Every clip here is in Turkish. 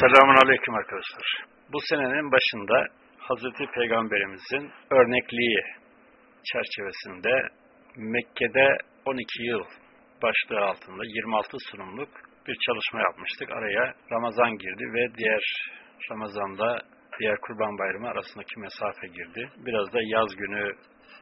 Selamun Aleyküm arkadaşlar. Bu senenin başında Hazreti Peygamberimizin örnekliği çerçevesinde Mekke'de 12 yıl başlığı altında 26 sunumluk bir çalışma yapmıştık. Araya Ramazan girdi ve diğer Ramazan'da diğer Kurban Bayramı arasındaki mesafe girdi. Biraz da yaz günü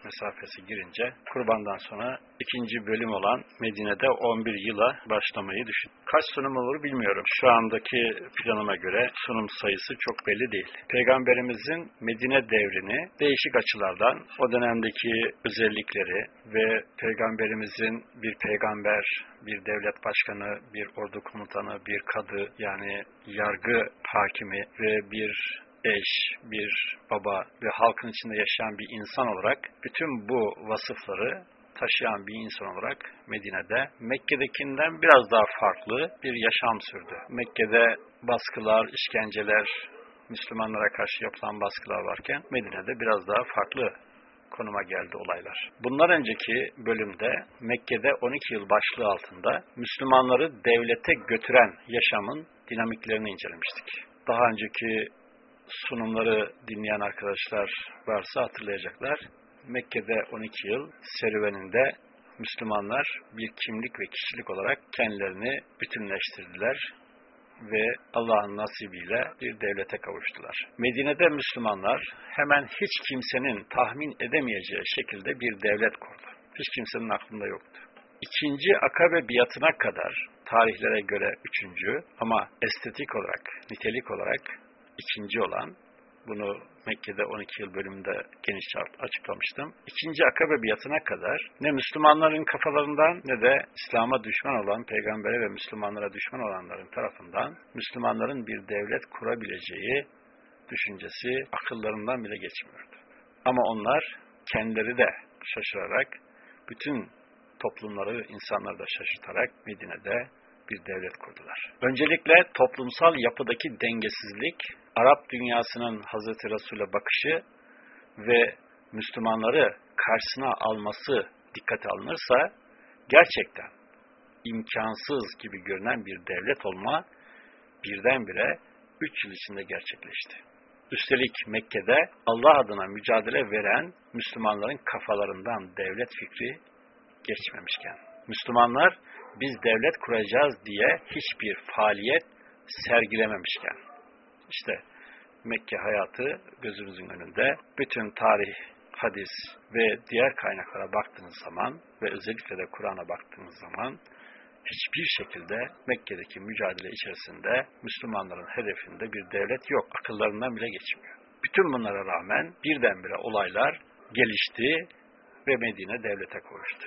mesafesi girince kurbandan sonra ikinci bölüm olan Medine'de 11 yıla başlamayı düşün. Kaç sunum olur bilmiyorum. Şu andaki planıma göre sunum sayısı çok belli değil. Peygamberimizin Medine devrini değişik açılardan o dönemdeki özellikleri ve peygamberimizin bir peygamber, bir devlet başkanı, bir ordu komutanı, bir kadı yani yargı hakimi ve bir eş, bir baba ve halkın içinde yaşayan bir insan olarak bütün bu vasıfları taşıyan bir insan olarak Medine'de Mekke'dekinden biraz daha farklı bir yaşam sürdü. Mekke'de baskılar, işkenceler, Müslümanlara karşı yapılan baskılar varken Medine'de biraz daha farklı konuma geldi olaylar. Bundan önceki bölümde Mekke'de 12 yıl başlığı altında Müslümanları devlete götüren yaşamın dinamiklerini incelemiştik. Daha önceki sunumları dinleyen arkadaşlar varsa hatırlayacaklar. Mekke'de 12 yıl serüveninde Müslümanlar bir kimlik ve kişilik olarak kendilerini bütünleştirdiler ve Allah'ın nasibiyle bir devlete kavuştular. Medine'de Müslümanlar hemen hiç kimsenin tahmin edemeyeceği şekilde bir devlet kurdu. Hiç kimsenin aklında yoktu. İkinci akabe biatına kadar tarihlere göre üçüncü ama estetik olarak, nitelik olarak ikinci olan, bunu Mekke'de 12 yıl bölümünde genişçe açıklamıştım. İkinci akabe biatına kadar ne Müslümanların kafalarından ne de İslam'a düşman olan, peygambere ve Müslümanlara düşman olanların tarafından Müslümanların bir devlet kurabileceği düşüncesi akıllarından bile geçmiyordu. Ama onlar kendileri de şaşırarak, bütün toplumları, insanları da şaşırtarak Medine'de bir devlet kurdular. Öncelikle toplumsal yapıdaki dengesizlik, Arap dünyasının Hazreti Resul'e bakışı ve Müslümanları karşısına alması dikkate alınırsa gerçekten imkansız gibi görünen bir devlet olma birdenbire 3 yıl içinde gerçekleşti. Üstelik Mekke'de Allah adına mücadele veren Müslümanların kafalarından devlet fikri geçmemişken, Müslümanlar biz devlet kuracağız diye hiçbir faaliyet sergilememişken, işte Mekke hayatı gözümüzün önünde bütün tarih, hadis ve diğer kaynaklara baktığınız zaman ve özellikle de Kur'an'a baktığınız zaman hiçbir şekilde Mekke'deki mücadele içerisinde Müslümanların hedefinde bir devlet yok. Akıllarından bile geçmiyor. Bütün bunlara rağmen birdenbire olaylar gelişti ve Medine devlete kavuştu.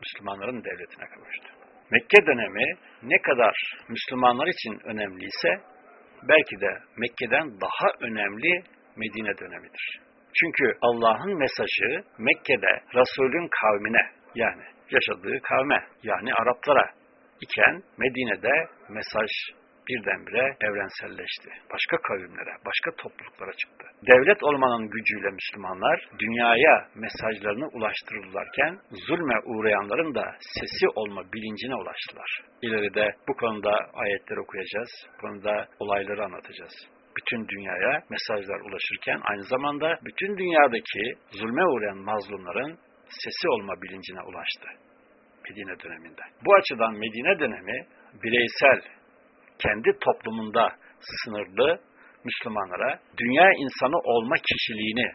Müslümanların devletine kavuştu. Mekke dönemi ne kadar Müslümanlar için önemliyse belki de Mekke'den daha önemli Medine dönemidir. Çünkü Allah'ın mesajı Mekke'de Resul'ün kavmine yani yaşadığı kavme yani Araplara iken Medine'de mesaj birdenbire evrenselleşti. Başka kavimlere, başka topluluklara çıktı. Devlet olmanın gücüyle Müslümanlar dünyaya mesajlarını ulaştırırlarken zulme uğrayanların da sesi olma bilincine ulaştılar. İleride bu konuda ayetler okuyacağız, bu konuda olayları anlatacağız bütün dünyaya mesajlar ulaşırken aynı zamanda bütün dünyadaki zulme uğrayan mazlumların sesi olma bilincine ulaştı Medine döneminde. Bu açıdan Medine dönemi bireysel kendi toplumunda sınırlı Müslümanlara dünya insanı olma kişiliğini,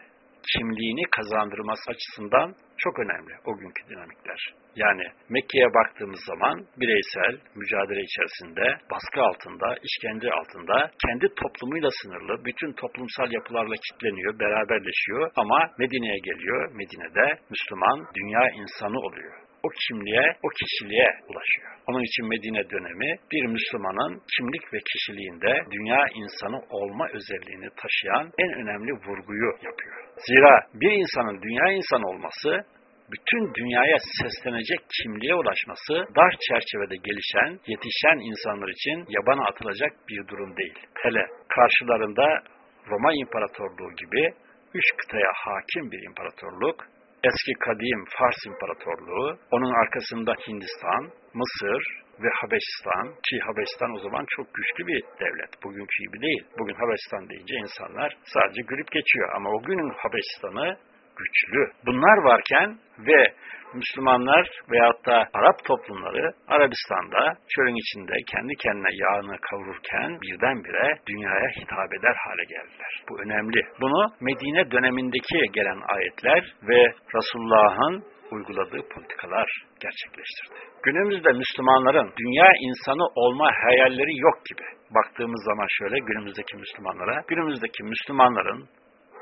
kimliğini kazandırması açısından çok önemli o günkü dinamikler. Yani Mekke'ye baktığımız zaman bireysel mücadele içerisinde, baskı altında, işkence altında, kendi toplumuyla sınırlı, bütün toplumsal yapılarla kitleniyor, beraberleşiyor ama Medine'ye geliyor. Medine'de Müslüman dünya insanı oluyor o kimliğe, o kişiliğe ulaşıyor. Onun için Medine dönemi bir Müslümanın kimlik ve kişiliğinde dünya insanı olma özelliğini taşıyan en önemli vurguyu yapıyor. Zira bir insanın dünya insanı olması bütün dünyaya seslenecek kimliğe ulaşması dar çerçevede gelişen, yetişen insanlar için yabana atılacak bir durum değil. Hele karşılarında Roma İmparatorluğu gibi üç kıtaya hakim bir imparatorluk eski kadim Fars İmparatorluğu, onun arkasında Hindistan, Mısır, ve Habeşistan ki Habeşistan o zaman çok güçlü bir devlet. Bugünkü gibi değil. Bugün Habeşistan deyince insanlar sadece gülüp geçiyor ama o günün Habeşistan'ı güçlü. Bunlar varken ve Müslümanlar veyahut da Arap toplumları Arabistan'da çölün içinde kendi kendine yağını kavururken birdenbire dünyaya hitap eder hale geldiler. Bu önemli. Bunu Medine dönemindeki gelen ayetler ve Resulullah'ın uyguladığı politikalar gerçekleştirdi. Günümüzde Müslümanların dünya insanı olma hayalleri yok gibi. Baktığımız zaman şöyle günümüzdeki Müslümanlara, günümüzdeki Müslümanların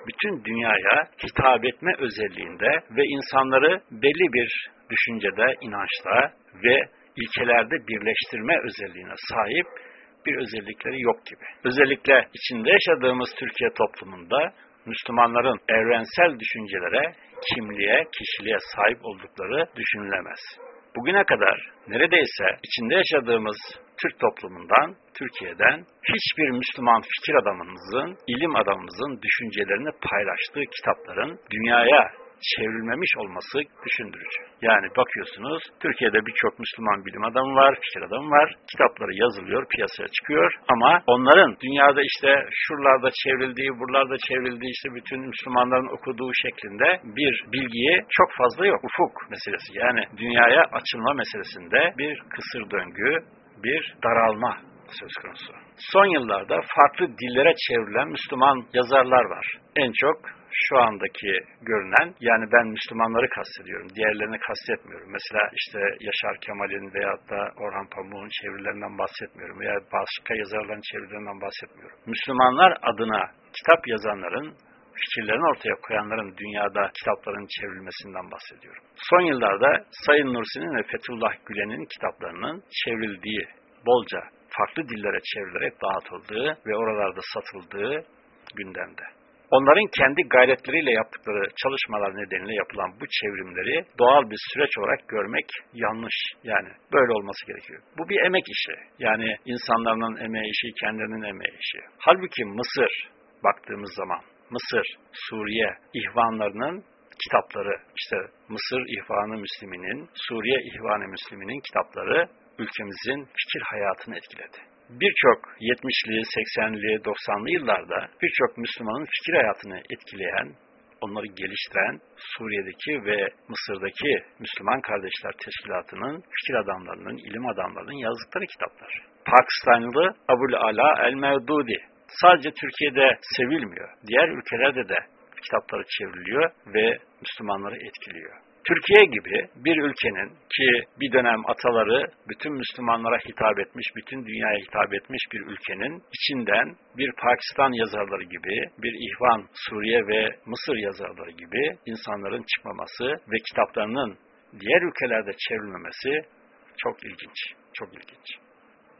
bütün dünyaya hitap etme özelliğinde ve insanları belli bir düşüncede, inançta ve ilkelerde birleştirme özelliğine sahip bir özellikleri yok gibi. Özellikle içinde yaşadığımız Türkiye toplumunda Müslümanların evrensel düşüncelere, kimliğe, kişiliğe sahip oldukları düşünülemez. Bugüne kadar neredeyse içinde yaşadığımız Türk toplumundan, Türkiye'den hiçbir Müslüman fikir adamımızın, ilim adamımızın düşüncelerini paylaştığı kitapların dünyaya çevrilmemiş olması düşündürücü. Yani bakıyorsunuz Türkiye'de birçok Müslüman bilim adamı var, fikir adamı var. Kitapları yazılıyor, piyasaya çıkıyor ama onların dünyada işte şuralarda çevrildiği, buralarda çevrildiği işte bütün Müslümanların okuduğu şeklinde bir bilgiyi çok fazla yok. Ufuk meselesi yani dünyaya açılma meselesinde bir kısır döngü, bir daralma söz konusu. Son yıllarda farklı dillere çevrilen Müslüman yazarlar var. En çok şu andaki görünen, yani ben Müslümanları kastediyorum, diğerlerini kastetmiyorum. Mesela işte Yaşar Kemal'in veyahut da Orhan Pamuk'un çevirilerinden bahsetmiyorum veya başka yazarların çevirilerinden bahsetmiyorum. Müslümanlar adına kitap yazanların fikirlerini ortaya koyanların dünyada kitapların çevrilmesinden bahsediyorum. Son yıllarda Sayın Nursi'nin ve Fethullah Gülen'in kitaplarının çevrildiği bolca farklı dillere çevrilerek dağıtıldığı ve oralarda satıldığı gündemde. Onların kendi gayretleriyle yaptıkları çalışmalar nedeniyle yapılan bu çevrimleri doğal bir süreç olarak görmek yanlış. Yani böyle olması gerekiyor. Bu bir emek işi. Yani insanların emeği işi, kendilerinin emeği işi. Halbuki Mısır baktığımız zaman Mısır, Suriye ihvanlarının kitapları, işte Mısır İhvanı Müslümin'in, Suriye İhvanı Müslümin'in kitapları ülkemizin fikir hayatını etkiledi birçok 70'li, 80'li, 90'lı yıllarda birçok Müslümanın fikir hayatını etkileyen, onları geliştiren Suriye'deki ve Mısır'daki Müslüman Kardeşler Teşkilatı'nın fikir adamlarının, ilim adamlarının yazdıkları kitaplar. Pakistanlı Abul Ala el-Mevdudi sadece Türkiye'de sevilmiyor. Diğer ülkelerde de kitapları çevriliyor ve Müslümanları etkiliyor. Türkiye gibi bir ülkenin ki bir dönem ataları bütün Müslümanlara hitap etmiş, bütün dünyaya hitap etmiş bir ülkenin içinden bir Pakistan yazarları gibi, bir İhvan, Suriye ve Mısır yazarları gibi insanların çıkmaması ve kitaplarının diğer ülkelerde çevrilmemesi çok ilginç, çok ilginç.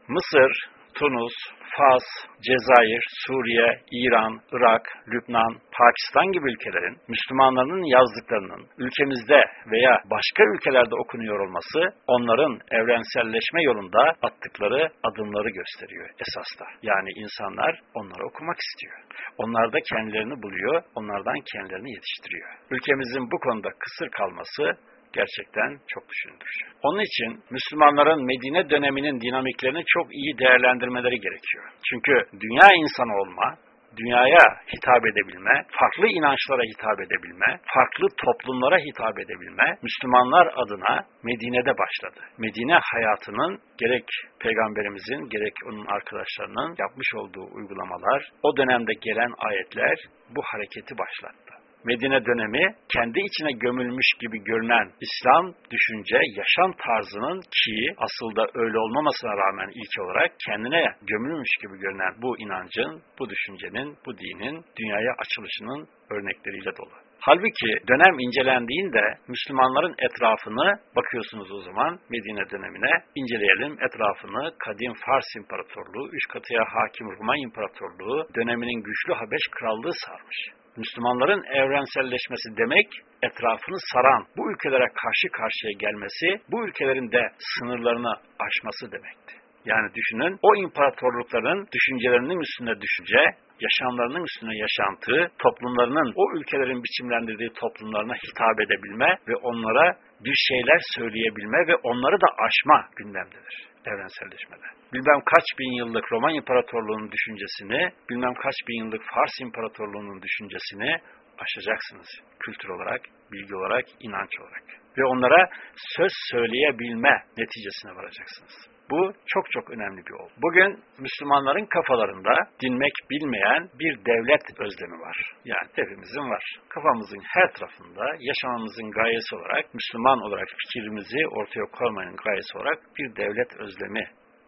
Mısır, Tunus, Fas, Cezayir, Suriye, İran, Irak, Lübnan, Pakistan gibi ülkelerin Müslümanların yazdıklarının ülkemizde veya başka ülkelerde okunuyor olması onların evrenselleşme yolunda attıkları adımları gösteriyor esasda. Yani insanlar onları okumak istiyor. Onlar da kendilerini buluyor, onlardan kendilerini yetiştiriyor. Ülkemizin bu konuda kısır kalması gerçekten çok düşündürücü. Onun için Müslümanların Medine döneminin dinamiklerini çok iyi değerlendirmeleri gerekiyor. Çünkü dünya insanı olma, dünyaya hitap edebilme, farklı inançlara hitap edebilme, farklı toplumlara hitap edebilme Müslümanlar adına Medine'de başladı. Medine hayatının gerek peygamberimizin gerek onun arkadaşlarının yapmış olduğu uygulamalar, o dönemde gelen ayetler bu hareketi başlattı. Medine dönemi kendi içine gömülmüş gibi görünen İslam düşünce, yaşam tarzının ki aslında öyle olmamasına rağmen ilk olarak kendine gömülmüş gibi görünen bu inancın, bu düşüncenin, bu dinin dünyaya açılışının örnekleriyle dolu. Halbuki dönem incelendiğinde Müslümanların etrafını bakıyorsunuz o zaman Medine dönemine inceleyelim. Etrafını kadim Fars İmparatorluğu, üç katıya hakim Roma İmparatorluğu döneminin güçlü Habeş Krallığı sarmış. Müslümanların evrenselleşmesi demek, etrafını saran bu ülkelere karşı karşıya gelmesi, bu ülkelerin de sınırlarını aşması demekti. Yani düşünün o imparatorlukların düşüncelerinin üstüne düşünce, yaşamlarının üstüne yaşantı, toplumlarının o ülkelerin biçimlendirdiği toplumlarına hitap edebilme ve onlara bir şeyler söyleyebilme ve onları da aşma gündemdedir evrenselleşmede. Bilmem kaç bin yıllık Roman İmparatorluğu'nun düşüncesini, bilmem kaç bin yıllık Fars İmparatorluğu'nun düşüncesini aşacaksınız. Kültür olarak, bilgi olarak, inanç olarak. Ve onlara söz söyleyebilme neticesine varacaksınız. Bu çok çok önemli bir olgu. Bugün Müslümanların kafalarında dinmek bilmeyen bir devlet özlemi var. Yani hepimizin var. Kafamızın her tarafında yaşamamızın gayesi olarak, Müslüman olarak fikrimizi ortaya koymanın gayesi olarak bir devlet özlemi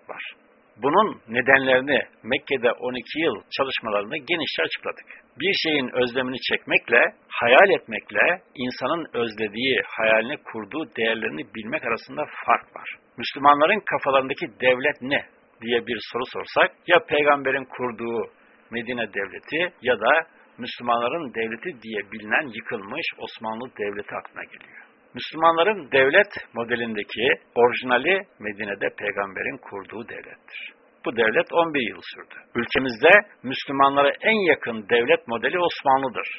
var. Bunun nedenlerini Mekke'de 12 yıl çalışmalarında genişçe açıkladık. Bir şeyin özlemini çekmekle, hayal etmekle insanın özlediği, hayalini kurduğu değerlerini bilmek arasında fark var. Müslümanların kafalarındaki devlet ne diye bir soru sorsak, ya peygamberin kurduğu Medine devleti ya da Müslümanların devleti diye bilinen yıkılmış Osmanlı devleti aklına geliyor. Müslümanların devlet modelindeki orijinali Medine'de peygamberin kurduğu devlettir. Bu devlet 11 yıl sürdü. Ülkemizde Müslümanlara en yakın devlet modeli Osmanlı'dır.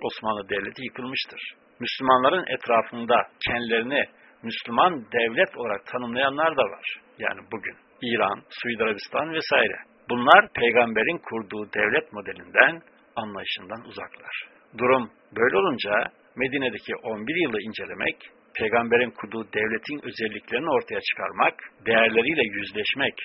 Osmanlı devleti yıkılmıştır. Müslümanların etrafında kendilerini Müslüman devlet olarak tanımlayanlar da var. Yani bugün İran, Suudi Arabistan vesaire. Bunlar peygamberin kurduğu devlet modelinden, anlayışından uzaklar. Durum böyle olunca Medine'deki 11 yılı incelemek, peygamberin kurduğu devletin özelliklerini ortaya çıkarmak, değerleriyle yüzleşmek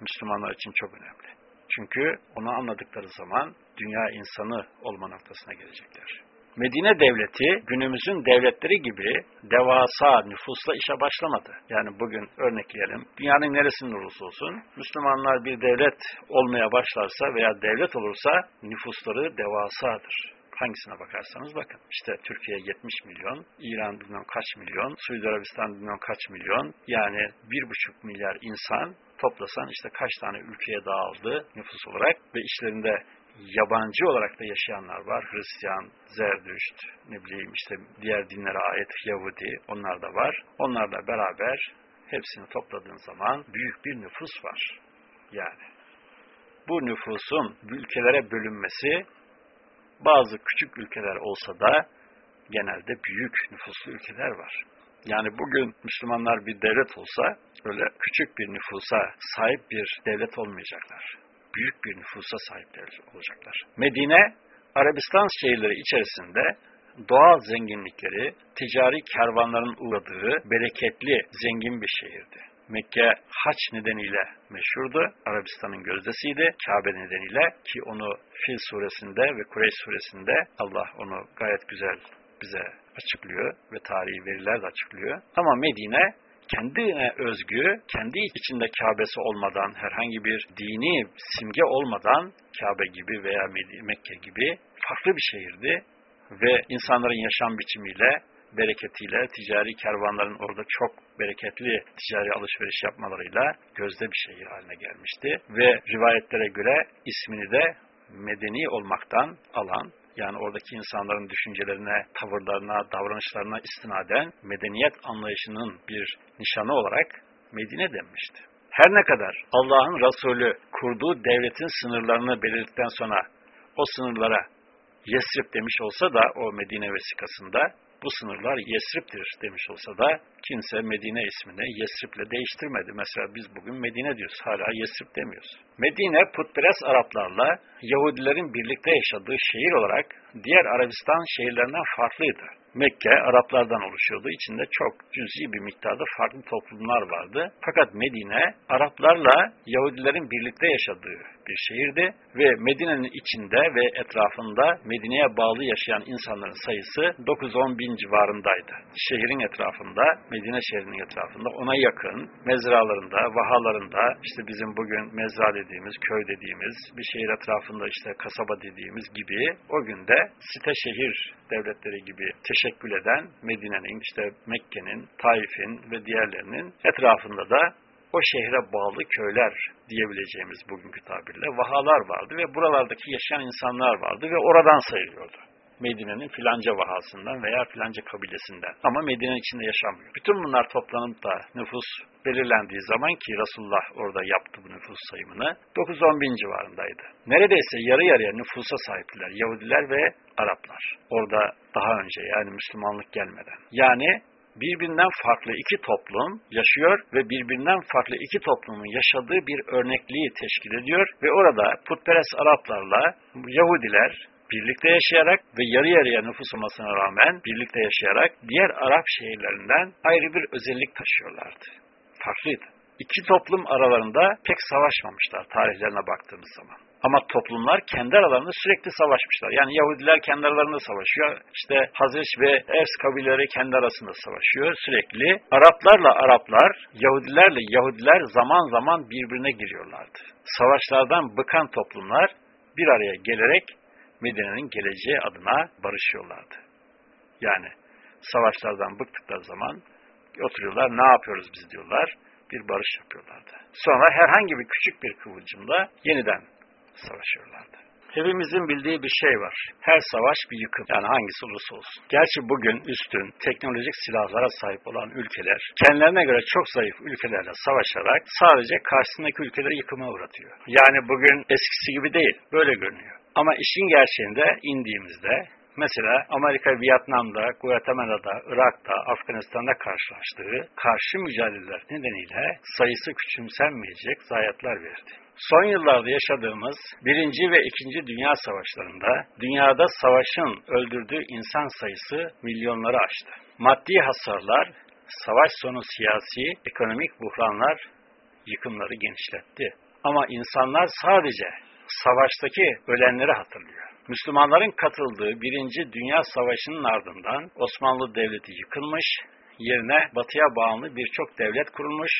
Müslümanlar için çok önemli. Çünkü onu anladıkları zaman dünya insanı olma noktasına gelecekler. Medine devleti günümüzün devletleri gibi devasa nüfusla işe başlamadı. Yani bugün örnekleyelim, dünyanın neresinde olursa olsun Müslümanlar bir devlet olmaya başlarsa veya devlet olursa nüfusları devasadır hangisine bakarsanız bakın. İşte Türkiye 70 milyon, İran bilmem kaç milyon, Suudi Arabistan bilmem kaç milyon. Yani 1,5 milyar insan toplasan işte kaç tane ülkeye dağıldı nüfus olarak ve işlerinde yabancı olarak da yaşayanlar var. Hristiyan, Zerdüşt, ne bileyim işte diğer dinlere ait Yahudi onlar da var. Onlarla beraber hepsini topladığın zaman büyük bir nüfus var. Yani bu nüfusun ülkelere bölünmesi bazı küçük ülkeler olsa da genelde büyük nüfuslu ülkeler var. Yani bugün Müslümanlar bir devlet olsa öyle küçük bir nüfusa sahip bir devlet olmayacaklar. Büyük bir nüfusa sahip devlet olacaklar. Medine, Arabistan şehirleri içerisinde doğal zenginlikleri, ticari kervanların uğradığı bereketli, zengin bir şehirdi. Mekke haç nedeniyle meşhurdu. Arabistan'ın gözdesiydi. Kabe nedeniyle ki onu Fil suresinde ve Kureyş suresinde Allah onu gayet güzel bize açıklıyor ve tarihi veriler de açıklıyor. Ama Medine kendine özgü, kendi içinde Kabe'si olmadan, herhangi bir dini simge olmadan Kabe gibi veya Mekke gibi farklı bir şehirdi ve insanların yaşam biçimiyle bereketiyle, ticari kervanların orada çok bereketli ticari alışveriş yapmalarıyla gözde bir şehir haline gelmişti. Ve rivayetlere göre ismini de medeni olmaktan alan, yani oradaki insanların düşüncelerine, tavırlarına, davranışlarına istinaden medeniyet anlayışının bir nişanı olarak Medine denmişti. Her ne kadar Allah'ın Resulü kurduğu devletin sınırlarını belirledikten sonra o sınırlara Yesrib demiş olsa da o Medine vesikasında bu sınırlar Yesrib'dir demiş olsa da kimse Medine ismini Yesrib'le değiştirmedi. Mesela biz bugün Medine diyoruz. Hala Yesrib demiyoruz. Medine putperest Araplarla Yahudilerin birlikte yaşadığı şehir olarak diğer Arabistan şehirlerinden farklıydı. Mekke Araplardan oluşuyordu. İçinde çok cüzi bir miktarda farklı toplumlar vardı. Fakat Medine Araplarla Yahudilerin birlikte yaşadığı bir şehirdi ve Medine'nin içinde ve etrafında Medine'ye bağlı yaşayan insanların sayısı 9-10 bin civarındaydı. Şehrin etrafında, Medine şehrinin etrafında ona yakın mezralarında, vahalarında işte bizim bugün mezra dediğimiz, köy dediğimiz bir şehir etrafında işte kasaba dediğimiz gibi o günde site şehir devletleri gibi teşekkül eden Medine'nin, işte Mekke'nin, Taif'in ve diğerlerinin etrafında da o şehre bağlı köyler diyebileceğimiz bugünkü tabirle vahalar vardı ve buralardaki yaşayan insanlar vardı ve oradan sayılıyordu. Medine'nin filanca vahasından veya filanca kabilesinden. Ama Medine'nin içinde yaşamıyor. Bütün bunlar toplanıp da nüfus belirlendiği zaman ki Resulullah orada yaptı bu nüfus sayımını 9-10 bin civarındaydı. Neredeyse yarı yarıya nüfusa sahiptiler Yahudiler ve Araplar. Orada daha önce yani Müslümanlık gelmeden. Yani birbirinden farklı iki toplum yaşıyor ve birbirinden farklı iki toplumun yaşadığı bir örnekliği teşkil ediyor ve orada putperest Araplarla Yahudiler birlikte yaşayarak ve yarı yarıya nüfus olmasına rağmen birlikte yaşayarak diğer Arap şehirlerinden ayrı bir özellik taşıyorlardı. Farklıydı. İki toplum aralarında pek savaşmamışlar tarihlerine baktığımız zaman. Ama toplumlar kendi aralarında sürekli savaşmışlar. Yani Yahudiler kendi aralarında savaşıyor. İşte Hazreç ve Ers kabileleri kendi arasında savaşıyor sürekli. Araplarla Araplar, Yahudilerle Yahudiler zaman zaman birbirine giriyorlardı. Savaşlardan bıkan toplumlar bir araya gelerek Medine'nin geleceği adına barışıyorlardı. Yani savaşlardan bıktıkları zaman oturuyorlar ne yapıyoruz biz diyorlar bir barış yapıyorlardı. Sonra herhangi bir küçük bir kıvılcımda yeniden savaşıyorlardı. Hepimizin bildiği bir şey var. Her savaş bir yıkım. Yani hangisi olursa olsun. Gerçi bugün üstün teknolojik silahlara sahip olan ülkeler kendilerine göre çok zayıf ülkelerle savaşarak sadece karşısındaki ülkeleri yıkıma uğratıyor. Yani bugün eskisi gibi değil. Böyle görünüyor. Ama işin gerçeğinde indiğimizde Mesela Amerika Vietnam'da, Guatemala'da, Irak'ta, Afganistan'da karşılaştığı karşı mücadeleler nedeniyle sayısı küçümsenmeyecek zayiatlar verdi. Son yıllarda yaşadığımız birinci ve ikinci dünya savaşlarında dünyada savaşın öldürdüğü insan sayısı milyonları aştı. Maddi hasarlar, savaş sonu siyasi, ekonomik buhranlar yıkımları genişletti. Ama insanlar sadece savaştaki ölenleri hatırlıyor. Müslümanların katıldığı Birinci Dünya Savaşı'nın ardından Osmanlı Devleti yıkılmış, yerine batıya bağımlı birçok devlet kurulmuş,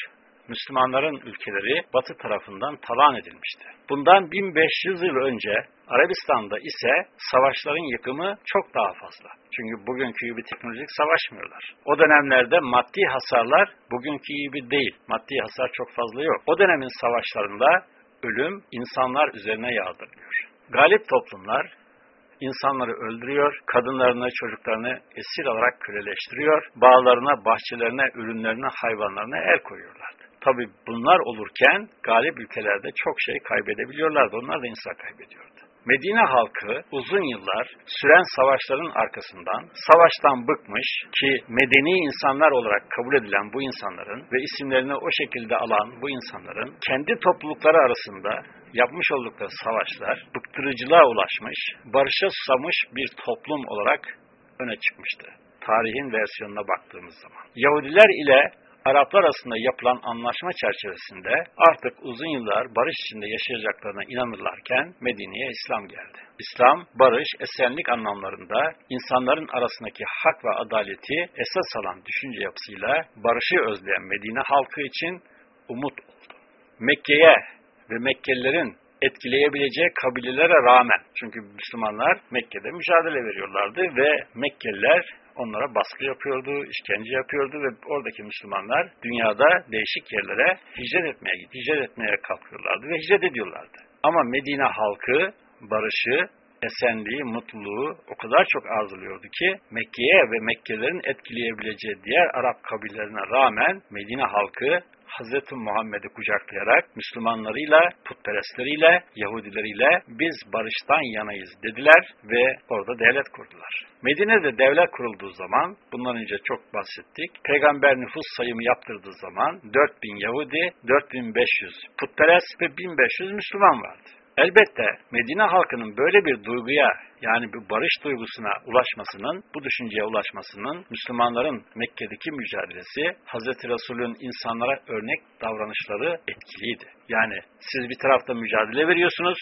Müslümanların ülkeleri Batı tarafından talan edilmişti. Bundan 1500 yıl önce Arabistan'da ise savaşların yıkımı çok daha fazla. Çünkü bugünkü gibi teknolojik savaşmıyorlar. O dönemlerde maddi hasarlar bugünkü gibi değil. Maddi hasar çok fazla yok. O dönemin savaşlarında ölüm insanlar üzerine yağdırılıyor. Galip toplumlar insanları öldürüyor, kadınlarını, çocuklarını esir alarak köleleştiriyor, bağlarına, bahçelerine, ürünlerine, hayvanlarına el koyuyorlardı. Tabi bunlar olurken galip ülkelerde çok şey kaybedebiliyorlardı. Onlar da insan kaybediyordu. Medine halkı uzun yıllar süren savaşların arkasından savaştan bıkmış ki medeni insanlar olarak kabul edilen bu insanların ve isimlerini o şekilde alan bu insanların kendi toplulukları arasında yapmış oldukları savaşlar bıktırıcılığa ulaşmış, barışa susamış bir toplum olarak öne çıkmıştı. Tarihin versiyonuna baktığımız zaman. Yahudiler ile Araplar arasında yapılan anlaşma çerçevesinde artık uzun yıllar barış içinde yaşayacaklarına inanırlarken Medine'ye İslam geldi. İslam, barış, esenlik anlamlarında insanların arasındaki hak ve adaleti esas alan düşünce yapısıyla barışı özleyen Medine halkı için umut oldu. Mekke'ye ve Mekkelilerin etkileyebileceği kabilelere rağmen, çünkü Müslümanlar Mekke'de mücadele veriyorlardı ve Mekkeliler onlara baskı yapıyordu, işkence yapıyordu ve oradaki Müslümanlar dünyada değişik yerlere hicret etmeye, hicret etmeye kalkıyorlardı ve hicret ediyorlardı. Ama Medine halkı barışı, esenliği, mutluluğu o kadar çok arzuluyordu ki Mekke'ye ve Mekkelerin etkileyebileceği diğer Arap kabilelerine rağmen Medine halkı Hz. Muhammed'i kucaklayarak Müslümanlarıyla, putperestleriyle, Yahudileriyle biz barıştan yanayız dediler ve orada devlet kurdular. Medine'de devlet kurulduğu zaman, bundan önce çok bahsettik, peygamber nüfus sayımı yaptırdığı zaman 4000 Yahudi, 4500 putperest ve 1500 Müslüman vardı. Elbette Medine halkının böyle bir duyguya yani bir barış duygusuna ulaşmasının, bu düşünceye ulaşmasının Müslümanların Mekke'deki mücadelesi Hz. Resul'ün insanlara örnek davranışları etkiliydi. Yani siz bir tarafta mücadele veriyorsunuz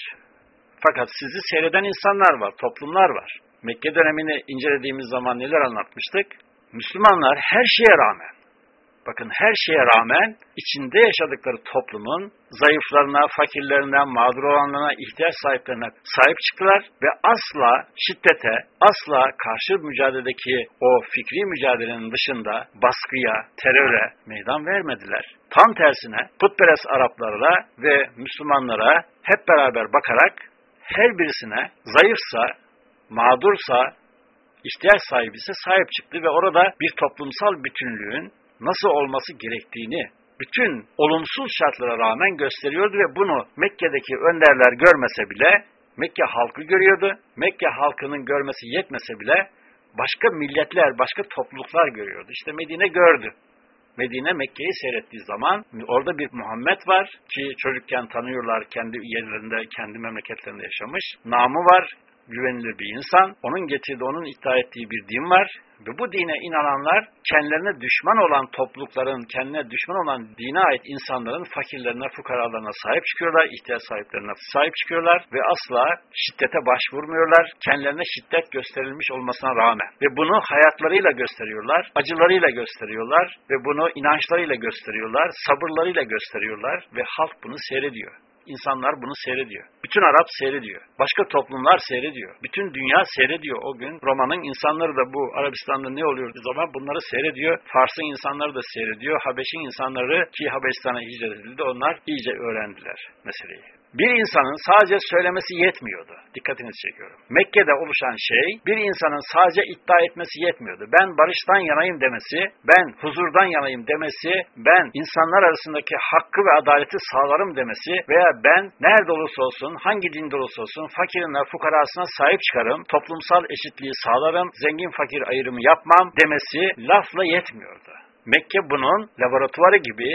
fakat sizi seyreden insanlar var, toplumlar var. Mekke dönemini incelediğimiz zaman neler anlatmıştık? Müslümanlar her şeye rağmen Bakın her şeye rağmen içinde yaşadıkları toplumun zayıflarına, fakirlerine, mağdur olanlarına, ihtiyaç sahiplerine sahip çıktılar ve asla şiddete, asla karşı mücadeledeki o fikri mücadelenin dışında baskıya, teröre meydan vermediler. Tam tersine putperest Araplara ve Müslümanlara hep beraber bakarak her birisine zayıfsa, mağdursa, ihtiyaç sahibi ise sahip çıktı ve orada bir toplumsal bütünlüğün nasıl olması gerektiğini bütün olumsuz şartlara rağmen gösteriyordu ve bunu Mekke'deki önderler görmese bile Mekke halkı görüyordu. Mekke halkının görmesi yetmese bile başka milletler, başka topluluklar görüyordu. İşte Medine gördü. Medine Mekke'yi seyrettiği zaman orada bir Muhammed var ki çocukken tanıyorlar kendi yerlerinde, kendi memleketlerinde yaşamış. Namı var, güvenilir bir insan. Onun getirdiği, onun iddia ettiği bir din var. Ve bu dine inananlar kendilerine düşman olan toplulukların, kendine düşman olan dine ait insanların fakirlerine, fukaralarına sahip çıkıyorlar, ihtiyaç sahiplerine sahip çıkıyorlar ve asla şiddete başvurmuyorlar. Kendilerine şiddet gösterilmiş olmasına rağmen. Ve bunu hayatlarıyla gösteriyorlar, acılarıyla gösteriyorlar ve bunu inançlarıyla gösteriyorlar, sabırlarıyla gösteriyorlar ve halk bunu seyrediyor. İnsanlar bunu seyrediyor. Bütün Arap seyrediyor. Başka toplumlar seyrediyor. Bütün dünya seyrediyor o gün. Roma'nın insanları da bu Arabistan'da ne oluyor zaman bunları seyrediyor. Fars'ın insanları da seyrediyor. Habeş'in insanları ki Habeşistan'a hicret edildi onlar iyice öğrendiler meseleyi. Bir insanın sadece söylemesi yetmiyordu. Dikkatinizi çekiyorum. Mekke'de oluşan şey bir insanın sadece iddia etmesi yetmiyordu. Ben barıştan yanayım demesi, ben huzurdan yanayım demesi, ben insanlar arasındaki hakkı ve adaleti sağlarım demesi veya ben nerede olursa olsun, hangi dinde olursa olsun fakirine, fukarasına sahip çıkarım, toplumsal eşitliği sağlarım, zengin fakir ayrımı yapmam demesi lafla yetmiyordu. Mekke bunun laboratuvarı gibi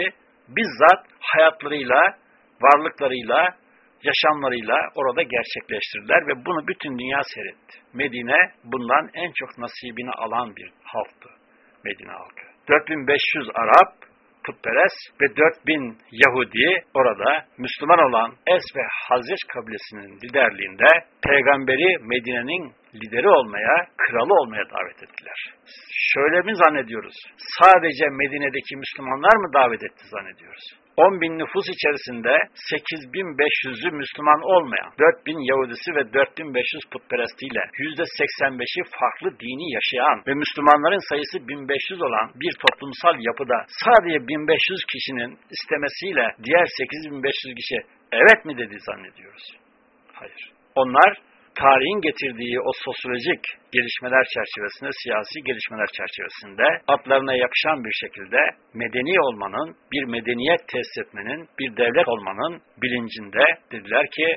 bizzat hayatlarıyla, varlıklarıyla, yaşamlarıyla orada gerçekleştirdiler ve bunu bütün dünya seyretti. Medine bundan en çok nasibini alan bir halktı. Medine halkı. 4500 Arap, putperest ve 4000 Yahudi orada Müslüman olan Es ve Hazreç kabilesinin liderliğinde peygamberi Medine'nin lideri olmaya, kralı olmaya davet ettiler. Şöyle mi zannediyoruz? Sadece Medine'deki Müslümanlar mı davet etti zannediyoruz? 10 bin nüfus içerisinde 8500'ü Müslüman olmayan, 4000 Yahudisi ve 4500 putperestiyle %85'i farklı dini yaşayan ve Müslümanların sayısı 1500 olan bir toplumsal yapıda sadece 1500 kişinin istemesiyle diğer 8500 kişi evet mi dedi zannediyoruz? Hayır. Onlar tarihin getirdiği o sosyolojik gelişmeler çerçevesinde, siyasi gelişmeler çerçevesinde atlarına yapışan bir şekilde medeni olmanın, bir medeniyet tesis etmenin, bir devlet olmanın bilincinde dediler ki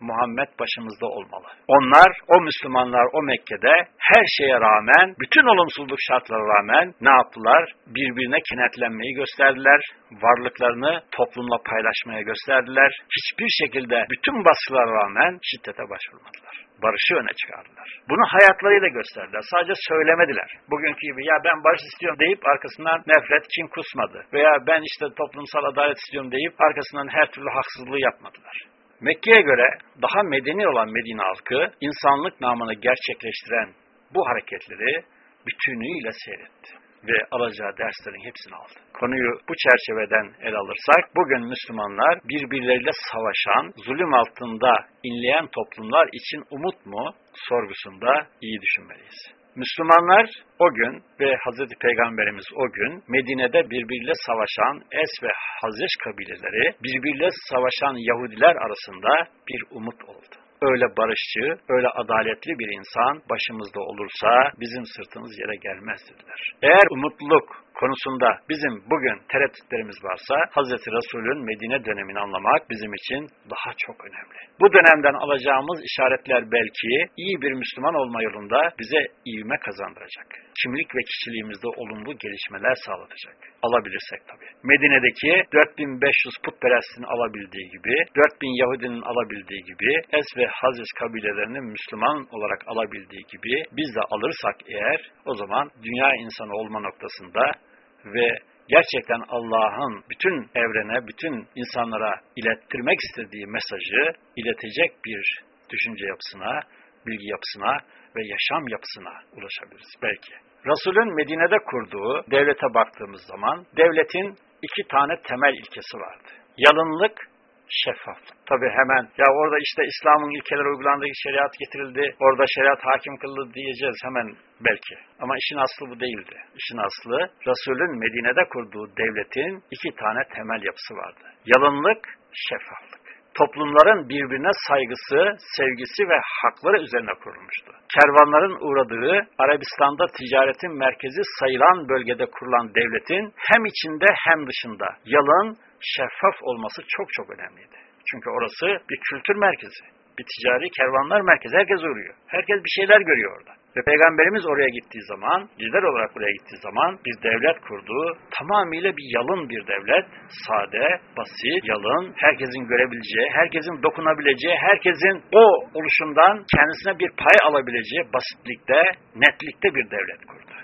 Muhammed başımızda olmalı. Onlar, o Müslümanlar o Mekke'de her şeye rağmen, bütün olumsuzluk şartlara rağmen ne yaptılar? Birbirine kenetlenmeyi gösterdiler. Varlıklarını toplumla paylaşmaya gösterdiler. Hiçbir şekilde bütün baskılara rağmen şiddete başvurmadılar barışı öne çıkardılar. Bunu hayatlarıyla gösterdiler. Sadece söylemediler. Bugünkü gibi ya ben barış istiyorum deyip arkasından nefret, kin kusmadı. Veya ben işte toplumsal adalet istiyorum deyip arkasından her türlü haksızlığı yapmadılar. Mekke'ye göre daha medeni olan Medine halkı insanlık namını gerçekleştiren bu hareketleri bütünüyle seyretti ve alacağı derslerin hepsini aldı. Konuyu bu çerçeveden ele alırsak, bugün Müslümanlar birbirleriyle savaşan, zulüm altında inleyen toplumlar için umut mu sorgusunda iyi düşünmeliyiz. Müslümanlar o gün ve Hazreti Peygamberimiz o gün Medine'de birbiriyle savaşan Es ve Hazreç kabileleri, birbiriyle savaşan Yahudiler arasında bir umut oldu öyle barışçı, öyle adaletli bir insan başımızda olursa bizim sırtımız yere gelmez dediler. Eğer umutluluk, konusunda bizim bugün tereddütlerimiz varsa Hz. Resul'ün Medine dönemini anlamak bizim için daha çok önemli. Bu dönemden alacağımız işaretler belki iyi bir Müslüman olma yolunda bize ivme kazandıracak. Kimlik ve kişiliğimizde olumlu gelişmeler sağlatacak. Alabilirsek tabii. Medine'deki 4500 putperestin alabildiği gibi, 4000 Yahudinin alabildiği gibi, Es ve Hazreti kabilelerinin Müslüman olarak alabildiği gibi biz de alırsak eğer o zaman dünya insanı olma noktasında ve gerçekten Allah'ın bütün evrene, bütün insanlara ilettirmek istediği mesajı iletecek bir düşünce yapısına, bilgi yapısına ve yaşam yapısına ulaşabiliriz belki. Resul'ün Medine'de kurduğu devlete baktığımız zaman devletin iki tane temel ilkesi vardı. Yalınlık şeffaflık. Tabi hemen ya orada işte İslam'ın ilkeleri uygulandığı şeriat getirildi, orada şeriat hakim kıldı diyeceğiz hemen belki. Ama işin aslı bu değildi. İşin aslı Resul'ün Medine'de kurduğu devletin iki tane temel yapısı vardı. Yalınlık, şeffaflık. toplumların birbirine saygısı, sevgisi ve hakları üzerine kurulmuştu. Kervanların uğradığı Arabistan'da ticaretin merkezi sayılan bölgede kurulan devletin hem içinde hem dışında yalın, şeffaf olması çok çok önemliydi. Çünkü orası bir kültür merkezi, bir ticari kervanlar merkezi. Herkes uğruyor. Herkes bir şeyler görüyor orada. Ve Peygamberimiz oraya gittiği zaman, lider olarak oraya gittiği zaman bir devlet kurduğu, tamamıyla bir yalın bir devlet, sade, basit, yalın, herkesin görebileceği, herkesin dokunabileceği, herkesin o oluşumdan kendisine bir pay alabileceği basitlikte, netlikte bir devlet kurdu.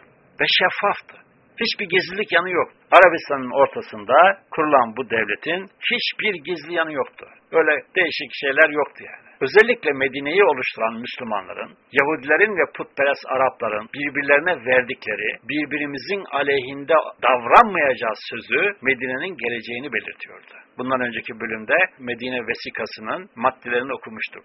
Ve şeffaftı. Hiçbir gizlilik yanı yok. Arabistan'ın ortasında kurulan bu devletin hiçbir gizli yanı yoktu. Öyle değişik şeyler yoktu yani. Özellikle Medine'yi oluşturan Müslümanların, Yahudilerin ve putperest Arapların birbirlerine verdikleri, birbirimizin aleyhinde davranmayacağı sözü Medine'nin geleceğini belirtiyordu. Bundan önceki bölümde Medine vesikasının maddelerini okumuştuk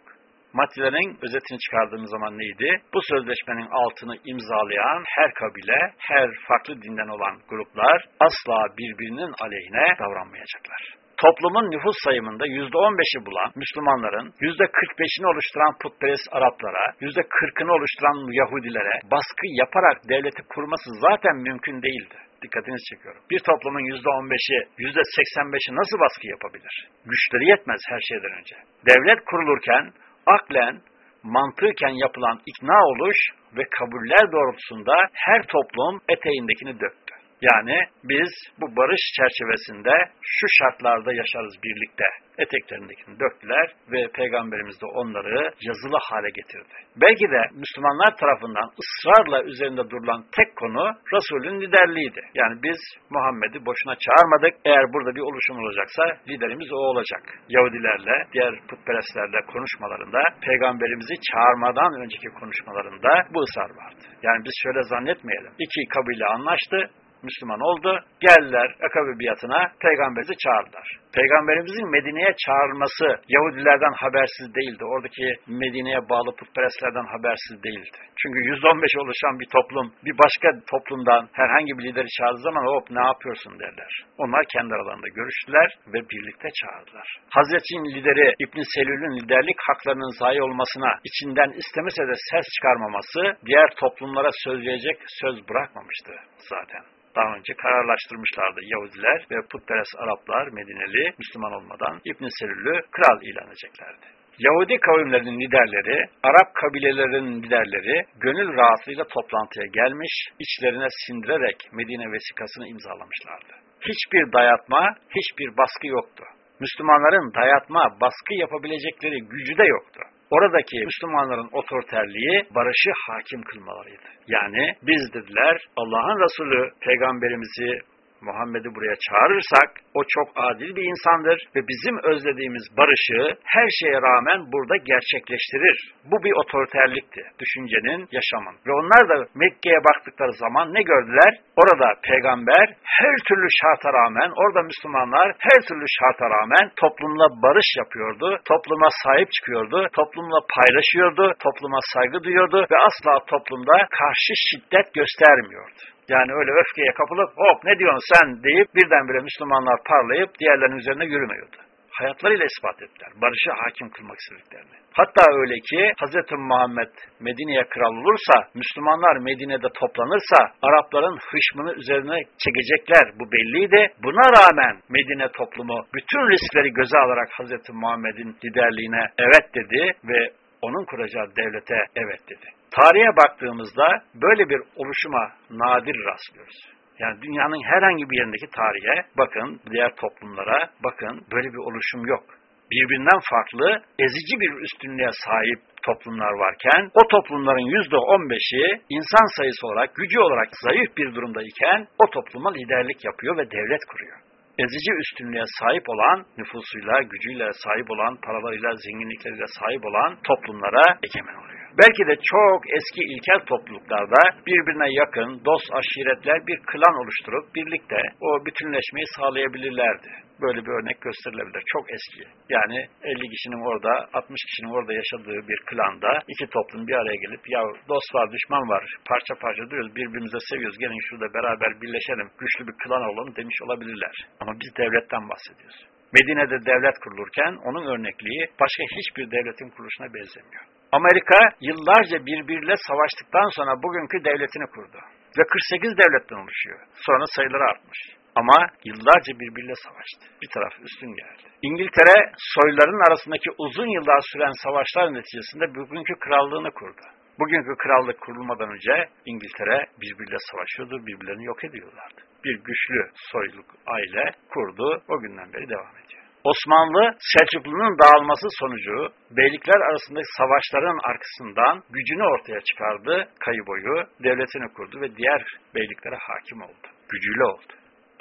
maddelerin özetini çıkardığımız zaman neydi? Bu sözleşmenin altını imzalayan her kabile, her farklı dinden olan gruplar asla birbirinin aleyhine davranmayacaklar toplumun nüfus sayımında %15'i bulan Müslümanların %45'ini oluşturan putperest Araplara, %40'ını oluşturan Yahudilere baskı yaparak devleti kurması zaten mümkün değildi. Dikkatinizi çekiyorum. Bir toplumun %15'i, %85'i nasıl baskı yapabilir? Güçleri yetmez her şeyden önce. Devlet kurulurken aklen, mantıken yapılan ikna oluş ve kabuller doğrultusunda her toplum eteğindekini döktü. Yani biz bu barış çerçevesinde şu şartlarda yaşarız birlikte. Eteklerindekini döktüler ve Peygamberimiz de onları yazılı hale getirdi. Belki de Müslümanlar tarafından ısrarla üzerinde durulan tek konu Resulün liderliğiydi. Yani biz Muhammed'i boşuna çağırmadık. Eğer burada bir oluşum olacaksa liderimiz o olacak. Yahudilerle, diğer putperestlerle konuşmalarında, Peygamberimizi çağırmadan önceki konuşmalarında bu ısrar vardı. Yani biz şöyle zannetmeyelim. İki kabile anlaştı, Müslüman oldu. Geldiler Akabe biatına peygamberimizi çağırdılar. Peygamberimizin Medine'ye çağrılması Yahudilerden habersiz değildi. Oradaki Medine'ye bağlı putperestlerden habersiz değildi. Çünkü 115 oluşan bir toplum bir başka toplumdan herhangi bir lideri çağırdığı zaman hop ne yapıyorsun derler. Onlar kendi aralarında görüştüler ve birlikte çağırdılar. Hazretin lideri İbn Selül'ün liderlik haklarının zayi olmasına içinden istemese de ses çıkarmaması diğer toplumlara söz verecek söz bırakmamıştı zaten daha önce kararlaştırmışlardı Yahudiler ve putperest Araplar Medineli Müslüman olmadan İbn Selül'ü kral ilan edeceklerdi. Yahudi kavimlerinin liderleri, Arap kabilelerinin liderleri gönül rahatlığıyla toplantıya gelmiş, içlerine sindirerek Medine vesikasını imzalamışlardı. Hiçbir dayatma, hiçbir baskı yoktu. Müslümanların dayatma, baskı yapabilecekleri gücü de yoktu. Oradaki Müslümanların otoriterliği barışı hakim kılmalarıydı. Yani biz dediler Allah'ın Resulü peygamberimizi Muhammed'i buraya çağırırsak o çok adil bir insandır ve bizim özlediğimiz barışı her şeye rağmen burada gerçekleştirir. Bu bir otoriterlikti. Düşüncenin, yaşamın. Ve onlar da Mekke'ye baktıkları zaman ne gördüler? Orada peygamber her türlü şarta rağmen, orada Müslümanlar her türlü şarta rağmen toplumla barış yapıyordu. Topluma sahip çıkıyordu. Toplumla paylaşıyordu. Topluma saygı duyuyordu ve asla toplumda karşı şiddet göstermiyordu. Yani öyle öfkeye kapılıp hop ne diyorsun sen deyip birdenbire Müslümanlar parlayıp diğerlerinin üzerine yürümüyordu. Hayatlarıyla ispat ettiler. Barışı hakim kılmak istediklerini. Hatta öyle ki Hz. Muhammed Medine'ye kral olursa, Müslümanlar Medine'de toplanırsa Arapların hışmını üzerine çekecekler. Bu belliydi. Buna rağmen Medine toplumu bütün riskleri göze alarak Hz. Muhammed'in liderliğine evet dedi ve onun kuracağı devlete evet dedi. Tarihe baktığımızda böyle bir oluşuma nadir rastlıyoruz. Yani dünyanın herhangi bir yerindeki tarihe bakın, diğer toplumlara bakın böyle bir oluşum yok. Birbirinden farklı, ezici bir üstünlüğe sahip toplumlar varken o toplumların yüzde on beşi insan sayısı olarak, gücü olarak zayıf bir durumdayken o topluma liderlik yapıyor ve devlet kuruyor ezici üstünlüğe sahip olan, nüfusuyla, gücüyle sahip olan, paralarıyla, zenginlikleriyle sahip olan toplumlara egemen oluyor. Belki de çok eski ilkel topluluklarda birbirine yakın, dost aşiretler bir klan oluşturup birlikte o bütünleşmeyi sağlayabilirlerdi. Böyle bir örnek gösterilebilir. Çok eski. Yani 50 kişinin orada, 60 kişinin orada yaşadığı bir klanda iki toplum bir araya gelip ya dost var, düşman var, parça parça duruyoruz, birbirimize seviyoruz, gelin şurada beraber birleşelim, güçlü bir klan olalım demiş olabilirler. Ama biz devletten bahsediyoruz. Medine'de devlet kurulurken onun örnekliği başka hiçbir devletin kuruluşuna benzemiyor. Amerika yıllarca birbiriyle savaştıktan sonra bugünkü devletini kurdu. Ve 48 devletten oluşuyor. Sonra sayıları artmış. Ama yıllarca birbiriyle savaştı. Bir taraf üstün geldi. İngiltere soyların arasındaki uzun yıllar süren savaşlar neticesinde bugünkü krallığını kurdu. Bugünkü krallık kurulmadan önce İngiltere birbiriyle savaşıyordu, birbirlerini yok ediyorlardı. Bir güçlü soyluk aile kurdu, o günden beri devam ediyor. Osmanlı, Selçuklu'nun dağılması sonucu beylikler arasındaki savaşların arkasından gücünü ortaya çıkardı, kayı boyu devletini kurdu ve diğer beyliklere hakim oldu. Gücüyle oldu,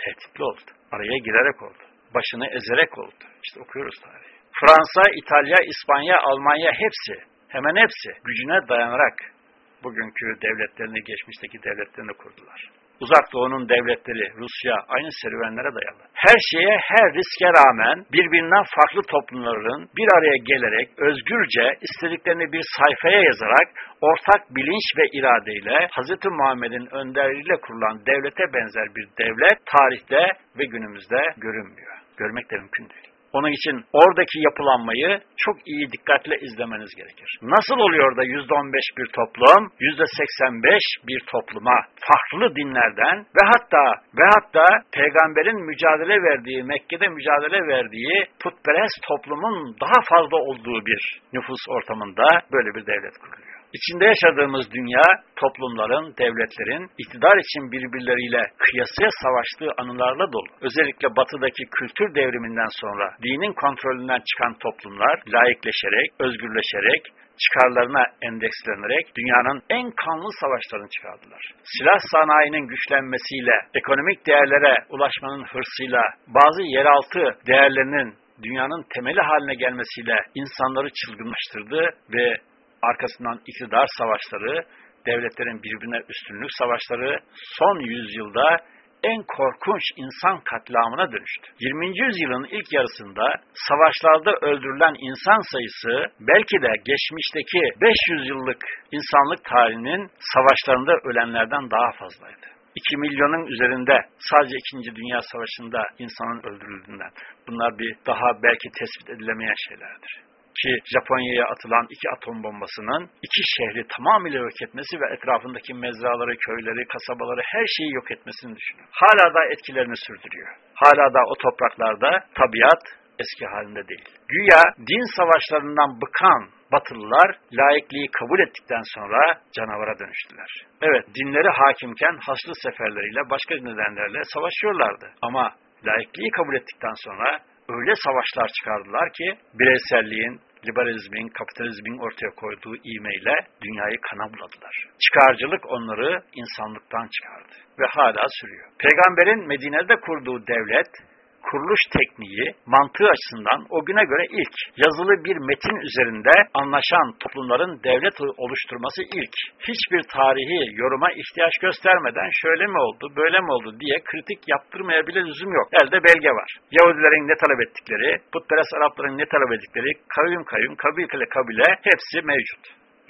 tehditli oldu, araya girerek oldu, başını ezerek oldu. İşte okuyoruz tarihi. Fransa, İtalya, İspanya, Almanya hepsi, hemen hepsi gücüne dayanarak bugünkü devletlerini, geçmişteki devletlerini kurdular. Uzak Doğu'nun devletleri, Rusya aynı serüvenlere dayalı. Her şeye, her riske rağmen birbirinden farklı toplumların bir araya gelerek özgürce istediklerini bir sayfaya yazarak ortak bilinç ve iradeyle Hz. Muhammed'in önderliğiyle kurulan devlete benzer bir devlet tarihte ve günümüzde görünmüyor. Görmek de mümkün değil. Onun için oradaki yapılanmayı çok iyi dikkatle izlemeniz gerekir. Nasıl oluyor da %15 bir toplum, %85 bir topluma farklı dinlerden ve hatta ve hatta peygamberin mücadele verdiği, Mekke'de mücadele verdiği putperest toplumun daha fazla olduğu bir nüfus ortamında böyle bir devlet kuruluyor. İçinde yaşadığımız dünya toplumların, devletlerin iktidar için birbirleriyle kıyasıya savaştığı anılarla dolu. Özellikle batıdaki kültür devriminden sonra dinin kontrolünden çıkan toplumlar layıkleşerek, özgürleşerek, çıkarlarına endekslenerek dünyanın en kanlı savaşlarını çıkardılar. Silah sanayinin güçlenmesiyle, ekonomik değerlere ulaşmanın hırsıyla, bazı yeraltı değerlerinin dünyanın temeli haline gelmesiyle insanları çılgınlaştırdı ve arkasından iktidar savaşları, devletlerin birbirine üstünlük savaşları son yüzyılda en korkunç insan katliamına dönüştü. 20. yüzyılın ilk yarısında savaşlarda öldürülen insan sayısı belki de geçmişteki 500 yıllık insanlık tarihinin savaşlarında ölenlerden daha fazlaydı. 2 milyonun üzerinde sadece 2. Dünya Savaşı'nda insanın öldürüldüğünden. Bunlar bir daha belki tespit edilemeyen şeylerdir ki Japonya'ya atılan iki atom bombasının iki şehri tamamıyla yok etmesi ve etrafındaki mezraları, köyleri, kasabaları her şeyi yok etmesini düşünün. Hala da etkilerini sürdürüyor. Hala da o topraklarda tabiat eski halinde değil. Güya din savaşlarından bıkan Batılılar laikliği kabul ettikten sonra canavara dönüştüler. Evet dinleri hakimken haçlı seferleriyle başka nedenlerle savaşıyorlardı. Ama laikliği kabul ettikten sonra öyle savaşlar çıkardılar ki bireyselliğin, liberalizmin, kapitalizmin ortaya koyduğu iğmeyle dünyayı kana buladılar. Çıkarcılık onları insanlıktan çıkardı ve hala sürüyor. Peygamberin Medine'de kurduğu devlet kuruluş tekniği, mantığı açısından o güne göre ilk. Yazılı bir metin üzerinde anlaşan toplumların devlet oluşturması ilk. Hiçbir tarihi yoruma ihtiyaç göstermeden şöyle mi oldu, böyle mi oldu diye kritik yaptırmaya bile lüzum yok. Elde belge var. Yahudilerin ne talep ettikleri, putperest Arapların ne talep ettikleri, kavim kavim, kabile kabile hepsi mevcut.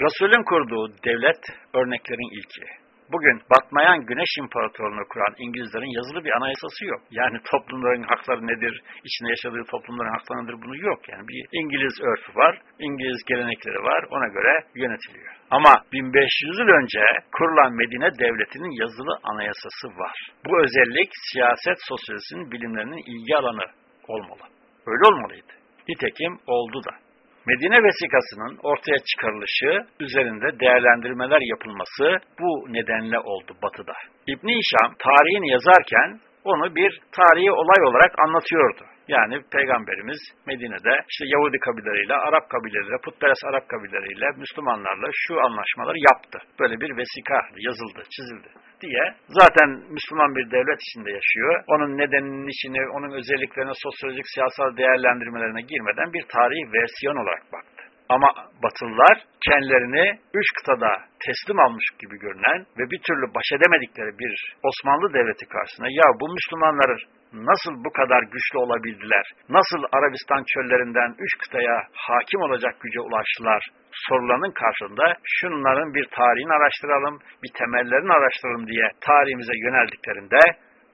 Resulün kurduğu devlet örneklerin ilki. Bugün batmayan güneş imparatorluğunu kuran İngilizlerin yazılı bir anayasası yok. Yani toplumların hakları nedir, içinde yaşadığı toplumların hakları nedir bunu yok. Yani bir İngiliz örfü var, İngiliz gelenekleri var, ona göre yönetiliyor. Ama 1500 yıl önce kurulan Medine Devleti'nin yazılı anayasası var. Bu özellik siyaset sosyolojisinin bilimlerinin ilgi alanı olmalı. Öyle olmalıydı. Nitekim oldu da. Medine vesikasının ortaya çıkarılışı üzerinde değerlendirmeler yapılması bu nedenle oldu batıda. İbn-i İşam tarihini yazarken onu bir tarihi olay olarak anlatıyordu. Yani Peygamberimiz Medine'de işte Yahudi kabileleriyle, Arap kabileleriyle, putperest Arap kabileleriyle, Müslümanlarla şu anlaşmaları yaptı. Böyle bir vesika yazıldı, çizildi diye zaten Müslüman bir devlet içinde yaşıyor. Onun nedeninin içine, onun özelliklerine, sosyolojik, siyasal değerlendirmelerine girmeden bir tarihi versiyon olarak baktı. Ama Batılılar kendilerini üç kıtada teslim almış gibi görünen ve bir türlü baş edemedikleri bir Osmanlı devleti karşısında ya bu Müslümanlar nasıl bu kadar güçlü olabildiler? Nasıl Arabistan çöllerinden üç kıtaya hakim olacak güce ulaştılar? Sorularının karşılığında şunların bir tarihini araştıralım, bir temellerini araştıralım diye tarihimize yöneldiklerinde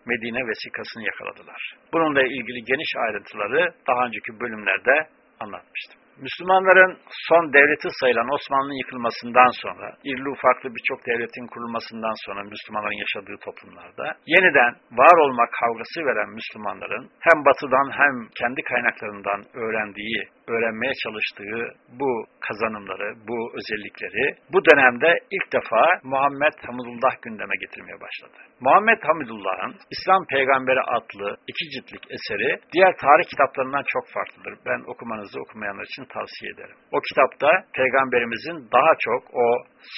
Medine vesikasını yakaladılar. Bununla ilgili geniş ayrıntıları daha önceki bölümlerde anlatmıştım. Müslümanların son devleti sayılan Osmanlı'nın yıkılmasından sonra, irli ufaklı birçok devletin kurulmasından sonra Müslümanların yaşadığı toplumlarda, yeniden var olma kavgası veren Müslümanların hem batıdan hem kendi kaynaklarından öğrendiği, öğrenmeye çalıştığı bu kazanımları, bu özellikleri bu dönemde ilk defa Muhammed Hamidullah gündeme getirmeye başladı. Muhammed Hamidullah'ın İslam Peygamberi adlı iki ciltlik eseri diğer tarih kitaplarından çok farklıdır. Ben okumanızı okumayanlar için tavsiye ederim. O kitapta Peygamberimizin daha çok o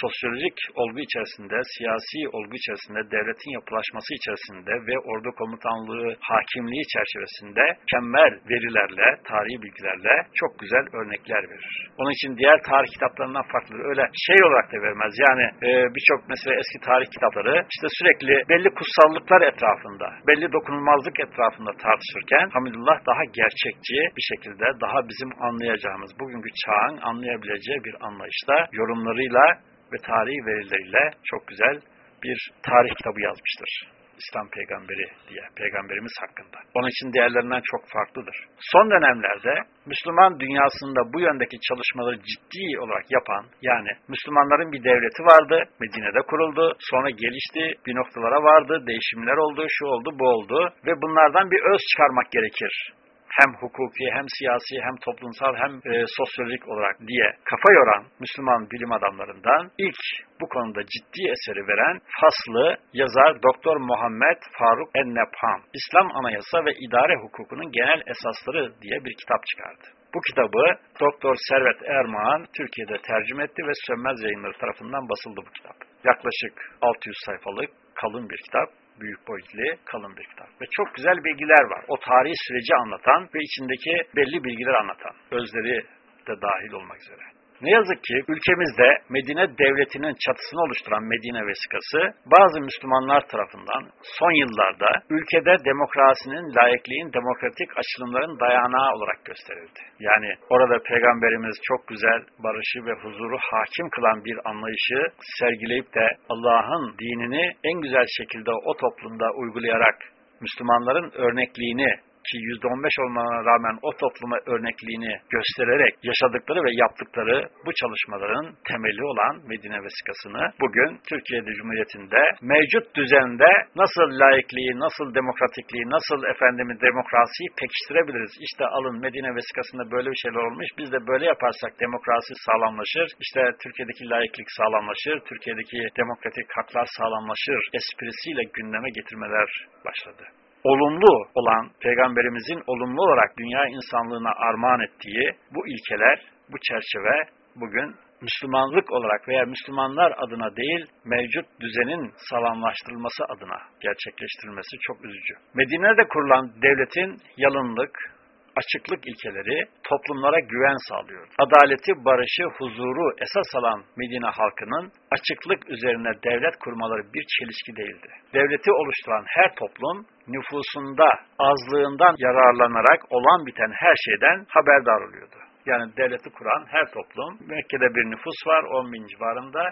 sosyolojik olgu içerisinde, siyasi olgu içerisinde, devletin yapılaşması içerisinde ve ordu komutanlığı, hakimliği çerçevesinde mükemmel verilerle, tarihi bilgilerle çok güzel örnekler verir. Onun için diğer tarih kitaplarından farklıdır. Öyle şey olarak da vermez. Yani e, birçok mesela eski tarih kitapları işte sürekli belli kutsallıklar etrafında, belli dokunulmazlık etrafında tartışırken Hamidullah daha gerçekçi bir şekilde, daha bizim anlayacağımız, bugünkü çağın anlayabileceği bir anlayışta yorumlarıyla ve tarihi verileriyle çok güzel bir tarih kitabı yazmıştır. İslam peygamberi diye, peygamberimiz hakkında. Onun için diğerlerinden çok farklıdır. Son dönemlerde Müslüman dünyasında bu yöndeki çalışmaları ciddi olarak yapan, yani Müslümanların bir devleti vardı, Medine'de kuruldu, sonra gelişti, bir noktalara vardı, değişimler oldu, şu oldu, bu oldu ve bunlardan bir öz çıkarmak gerekir hem hukuki hem siyasi hem toplumsal hem e, sosyolojik olarak diye kafa yoran Müslüman bilim adamlarından ilk bu konuda ciddi eseri veren faslı yazar Doktor Muhammed Faruk Ennebhan İslam Anayasa ve İdare Hukukunun Genel Esasları diye bir kitap çıkardı. Bu kitabı Doktor Servet Ermağan Türkiye'de tercüme etti ve Sönmez Yayınları tarafından basıldı bu kitap. Yaklaşık 600 sayfalık kalın bir kitap büyük boyutlu, kalın bir kitap. Ve çok güzel bilgiler var. O tarihi süreci anlatan ve içindeki belli bilgiler anlatan. Özleri de dahil olmak üzere. Ne yazık ki ülkemizde Medine devletinin çatısını oluşturan Medine vesikası bazı Müslümanlar tarafından son yıllarda ülkede demokrasinin, layıklığın, demokratik açılımların dayanağı olarak gösterildi. Yani orada Peygamberimiz çok güzel barışı ve huzuru hakim kılan bir anlayışı sergileyip de Allah'ın dinini en güzel şekilde o toplumda uygulayarak Müslümanların örnekliğini ki %15 olmana rağmen o topluma örnekliğini göstererek yaşadıkları ve yaptıkları bu çalışmaların temeli olan Medine vesikasını bugün Türkiye'de Cumhuriyeti'nde mevcut düzende nasıl layıklığı, nasıl demokratikliği, nasıl efendimi demokrasiyi pekiştirebiliriz? İşte alın Medine vesikasında böyle bir şeyler olmuş. Biz de böyle yaparsak demokrasi sağlamlaşır. İşte Türkiye'deki layıklık sağlamlaşır. Türkiye'deki demokratik haklar sağlamlaşır. Esprisiyle gündeme getirmeler başladı olumlu olan, Peygamberimizin olumlu olarak dünya insanlığına armağan ettiği bu ilkeler, bu çerçeve bugün Müslümanlık olarak veya Müslümanlar adına değil, mevcut düzenin sağlamlaştırılması adına gerçekleştirilmesi çok üzücü. Medine'de kurulan devletin yalınlık, açıklık ilkeleri toplumlara güven sağlıyor. Adaleti, barışı, huzuru esas alan Medine halkının açıklık üzerine devlet kurmaları bir çelişki değildi. Devleti oluşturan her toplum nüfusunda azlığından yararlanarak olan biten her şeyden haberdar oluyordu. Yani devleti kuran her toplum, Mekke'de bir nüfus var 10 bin civarında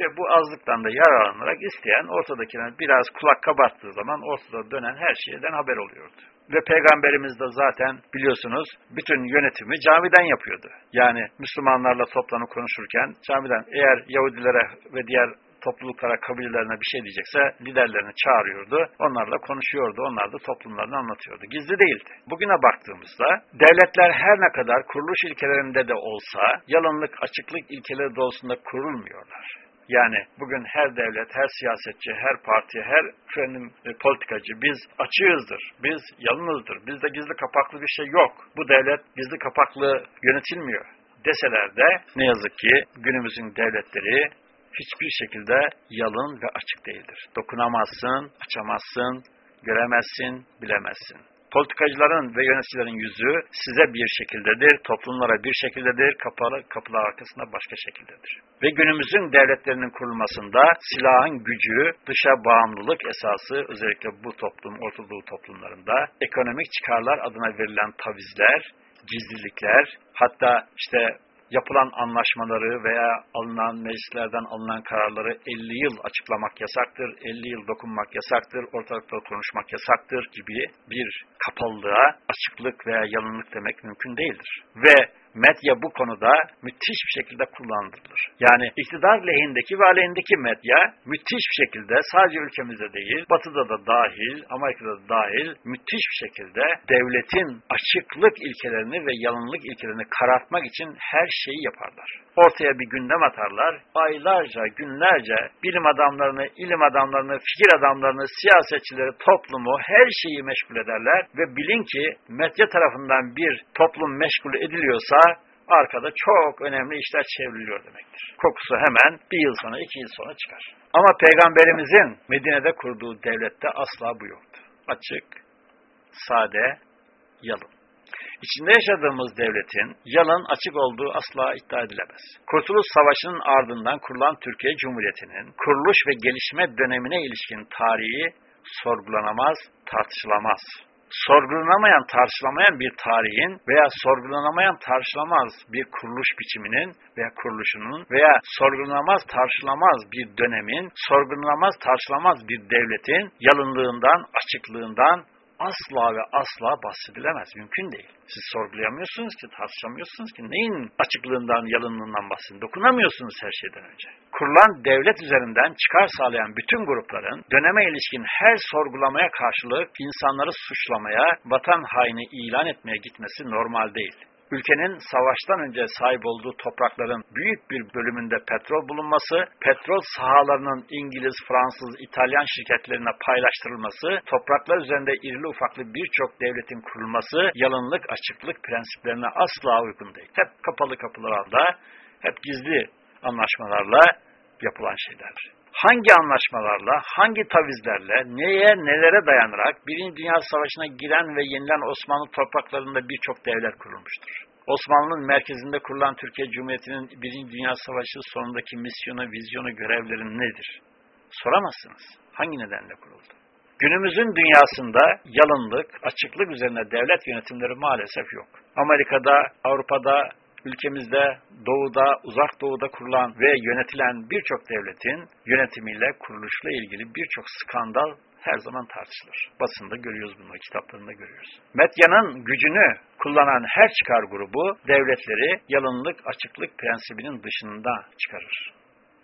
ve bu azlıktan da yararlanarak isteyen ortadakine biraz kulak kabarttığı zaman ortada dönen her şeyden haber oluyordu. Ve Peygamberimiz de zaten biliyorsunuz bütün yönetimi camiden yapıyordu. Yani Müslümanlarla toplanıp konuşurken camiden eğer Yahudilere ve diğer topluluklara, kabilelerine bir şey diyecekse liderlerini çağırıyordu. Onlarla konuşuyordu. Onlar da toplumlarını anlatıyordu. Gizli değildi. Bugüne baktığımızda devletler her ne kadar kuruluş ilkelerinde de olsa yalınlık, açıklık ilkeleri doğrultusunda kurulmuyorlar. Yani bugün her devlet, her siyasetçi, her parti, her efendim, e, politikacı biz açığızdır, biz yalınızdır, bizde gizli kapaklı bir şey yok. Bu devlet gizli kapaklı yönetilmiyor deseler de ne yazık ki günümüzün devletleri hiçbir şekilde yalın ve açık değildir. Dokunamazsın, açamazsın, göremezsin, bilemezsin. Politikacıların ve yöneticilerin yüzü size bir şekildedir, toplumlara bir şekildedir, kapalı kapılar arkasında başka şekildedir. Ve günümüzün devletlerinin kurulmasında silahın gücü, dışa bağımlılık esası özellikle bu toplum, Orta Doğu toplumlarında ekonomik çıkarlar adına verilen tavizler, gizlilikler, hatta işte yapılan anlaşmaları veya alınan meclislerden alınan kararları 50 yıl açıklamak yasaktır, 50 yıl dokunmak yasaktır, ortalıkta konuşmak yasaktır gibi bir kapalılığa açıklık veya yalınlık demek mümkün değildir. Ve medya bu konuda müthiş bir şekilde kullanılır. Yani iktidar lehindeki ve aleyhindeki medya müthiş bir şekilde sadece ülkemizde değil, batıda da dahil, Amerika'da da dahil müthiş bir şekilde devletin açıklık ilkelerini ve yalınlık ilkelerini karartmak için her şeyi yaparlar. Ortaya bir gündem atarlar, aylarca, günlerce bilim adamlarını, ilim adamlarını, fikir adamlarını, siyasetçileri, toplumu, her şeyi meşgul ederler ve bilin ki medya tarafından bir toplum meşgul ediliyorsa arkada çok önemli işler çevriliyor demektir. Kokusu hemen bir yıl sonra, iki yıl sonra çıkar. Ama Peygamberimizin Medine'de kurduğu devlette asla bu yoktu. Açık, sade, yalın. İçinde yaşadığımız devletin yalın açık olduğu asla iddia edilemez. Kurtuluş Savaşı'nın ardından kurulan Türkiye Cumhuriyeti'nin kuruluş ve gelişme dönemine ilişkin tarihi sorgulanamaz, tartışılamaz sorgulanamayan, tartışılamayan bir tarihin veya sorgulanamayan, tartışılamaz bir kuruluş biçiminin veya kuruluşunun veya sorgulanamaz, tartışılamaz bir dönemin, sorgulanamaz, tartışılamaz bir devletin yalınlığından, açıklığından, asla ve asla bahsedilemez. Mümkün değil. Siz sorgulayamıyorsunuz ki, tartışamıyorsunuz ki. Neyin açıklığından, yalınlığından bahsedin? Dokunamıyorsunuz her şeyden önce. Kurulan devlet üzerinden çıkar sağlayan bütün grupların döneme ilişkin her sorgulamaya karşılık insanları suçlamaya, vatan haini ilan etmeye gitmesi normal değil ülkenin savaştan önce sahip olduğu toprakların büyük bir bölümünde petrol bulunması, petrol sahalarının İngiliz, Fransız, İtalyan şirketlerine paylaştırılması, topraklar üzerinde irili ufaklı birçok devletin kurulması, yalınlık, açıklık prensiplerine asla uygun değil. Hep kapalı kapılarla, hep gizli anlaşmalarla yapılan şeylerdir hangi anlaşmalarla, hangi tavizlerle, neye, nelere dayanarak Birinci Dünya Savaşı'na giren ve yenilen Osmanlı topraklarında birçok devlet kurulmuştur. Osmanlı'nın merkezinde kurulan Türkiye Cumhuriyeti'nin Birinci Dünya Savaşı sonundaki misyonu, vizyonu, görevleri nedir? Soramazsınız. Hangi nedenle kuruldu? Günümüzün dünyasında yalınlık, açıklık üzerine devlet yönetimleri maalesef yok. Amerika'da, Avrupa'da, ülkemizde doğuda, uzak doğuda kurulan ve yönetilen birçok devletin yönetimiyle, kuruluşla ilgili birçok skandal her zaman tartışılır. Basında görüyoruz bunu, kitaplarında görüyoruz. Medyanın gücünü kullanan her çıkar grubu devletleri yalınlık, açıklık prensibinin dışında çıkarır.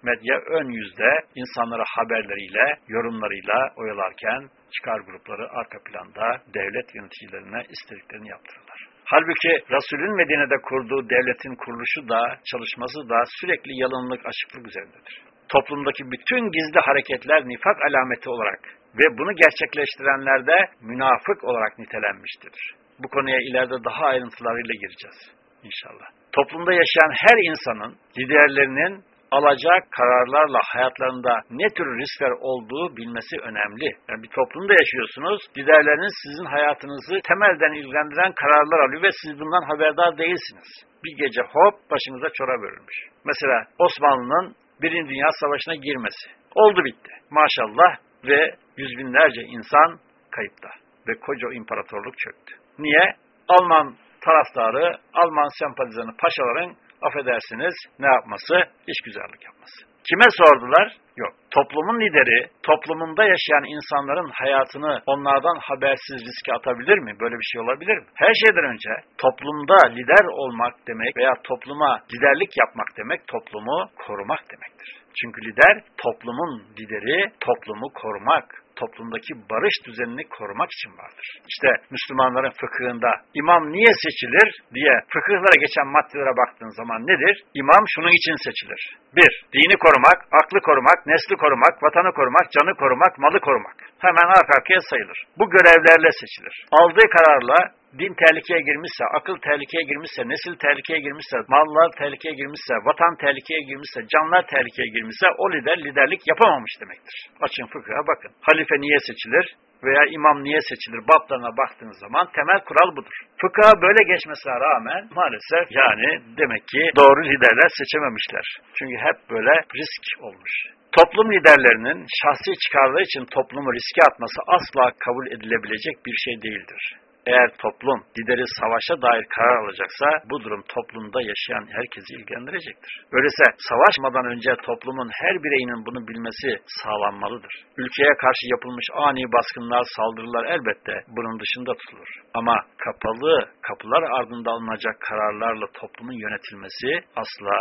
Medya ön yüzde insanlara haberleriyle, yorumlarıyla oyalarken çıkar grupları arka planda devlet yöneticilerine istediklerini yaptırırlar. Halbuki Resul'ün Medine'de kurduğu devletin kuruluşu da, çalışması da sürekli yalınlık, açıklık üzerindedir. Toplumdaki bütün gizli hareketler nifak alameti olarak ve bunu gerçekleştirenler de münafık olarak nitelenmiştir. Bu konuya ileride daha ayrıntılarıyla gireceğiz inşallah. Toplumda yaşayan her insanın liderlerinin alacak kararlarla hayatlarında ne tür riskler olduğu bilmesi önemli. Yani bir toplumda yaşıyorsunuz, liderleriniz sizin hayatınızı temelden ilgilendiren kararlar alıyor ve siz bundan haberdar değilsiniz. Bir gece hop başınıza çorap örülmüş. Mesela Osmanlı'nın Birinci Dünya Savaşı'na girmesi. Oldu bitti. Maşallah ve yüz binlerce insan kayıpta ve koca imparatorluk çöktü. Niye? Alman taraftarı, Alman sempatizanı paşaların affedersiniz ne yapması? İşgüzarlık yapması. Kime sordular? Yok. Toplumun lideri, toplumunda yaşayan insanların hayatını onlardan habersiz riske atabilir mi? Böyle bir şey olabilir mi? Her şeyden önce toplumda lider olmak demek veya topluma liderlik yapmak demek toplumu korumak demektir. Çünkü lider toplumun lideri, toplumu korumak, toplumdaki barış düzenini korumak için vardır. İşte Müslümanların fıkhında imam niye seçilir diye fıkıhlara geçen maddelere baktığın zaman nedir? İmam şunun için seçilir. Bir, dini korumak, aklı korumak, nesli korumak, vatanı korumak, canı korumak, malı korumak. Hemen arka arkaya sayılır. Bu görevlerle seçilir. Aldığı kararla din tehlikeye girmişse, akıl tehlikeye girmişse, nesil tehlikeye girmişse, mallar tehlikeye girmişse, vatan tehlikeye girmişse, canlar tehlikeye girmişse o lider liderlik yapamamış demektir. Açın fıkıha bakın. Halife niye seçilir? veya imam niye seçilir bablarına baktığınız zaman temel kural budur. Fıkha böyle geçmesine rağmen maalesef yani demek ki doğru liderler seçememişler. Çünkü hep böyle risk olmuş. Toplum liderlerinin şahsi çıkarları için toplumu riske atması asla kabul edilebilecek bir şey değildir Eğer toplum lideri savaşa dair karar alacaksa bu durum toplumda yaşayan herkesi ilgilendirecektir. Öyleyse savaşmadan önce toplumun her bireyinin bunu bilmesi sağlanmalıdır. Ülkeye karşı yapılmış ani baskınlar, saldırılar elbette bunun dışında tutulur. Ama kapalı kapılar ardında alınacak kararlarla toplumun yönetilmesi asla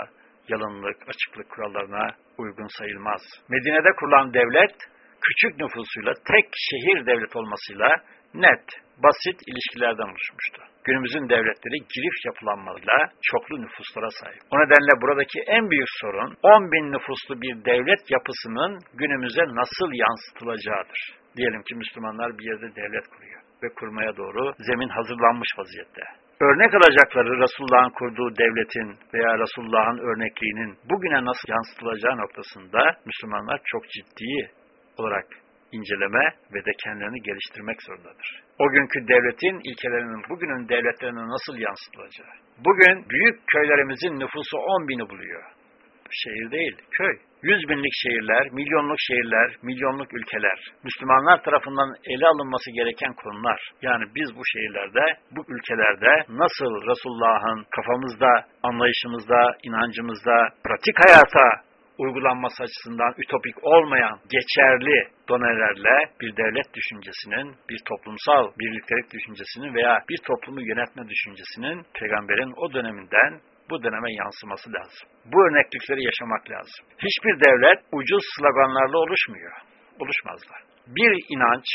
yalınlık, açıklık kurallarına uygun sayılmaz. Medine'de kurulan devlet, küçük nüfusuyla tek şehir devlet olmasıyla net, basit ilişkilerden oluşmuştu. Günümüzün devletleri girift yapılanmalarıyla çoklu nüfuslara sahip. O nedenle buradaki en büyük sorun 10 bin nüfuslu bir devlet yapısının günümüze nasıl yansıtılacağıdır. Diyelim ki Müslümanlar bir yerde devlet kuruyor ve kurmaya doğru zemin hazırlanmış vaziyette örnek alacakları Resulullah'ın kurduğu devletin veya Resulullah'ın örnekliğinin bugüne nasıl yansıtılacağı noktasında Müslümanlar çok ciddi olarak inceleme ve de kendilerini geliştirmek zorundadır. O günkü devletin ilkelerinin bugünün devletlerine nasıl yansıtılacağı. Bugün büyük köylerimizin nüfusu 10 bini buluyor. Şehir değil, köy. Yüz binlik şehirler, milyonluk şehirler, milyonluk ülkeler, Müslümanlar tarafından ele alınması gereken konular. Yani biz bu şehirlerde, bu ülkelerde nasıl Resulullah'ın kafamızda, anlayışımızda, inancımızda, pratik hayata uygulanması açısından ütopik olmayan geçerli donelerle bir devlet düşüncesinin, bir toplumsal birliktelik düşüncesinin veya bir toplumu yönetme düşüncesinin peygamberin o döneminden bu döneme yansıması lazım. Bu örneklikleri yaşamak lazım. Hiçbir devlet ucuz sloganlarla oluşmuyor. Oluşmazlar. Bir inanç,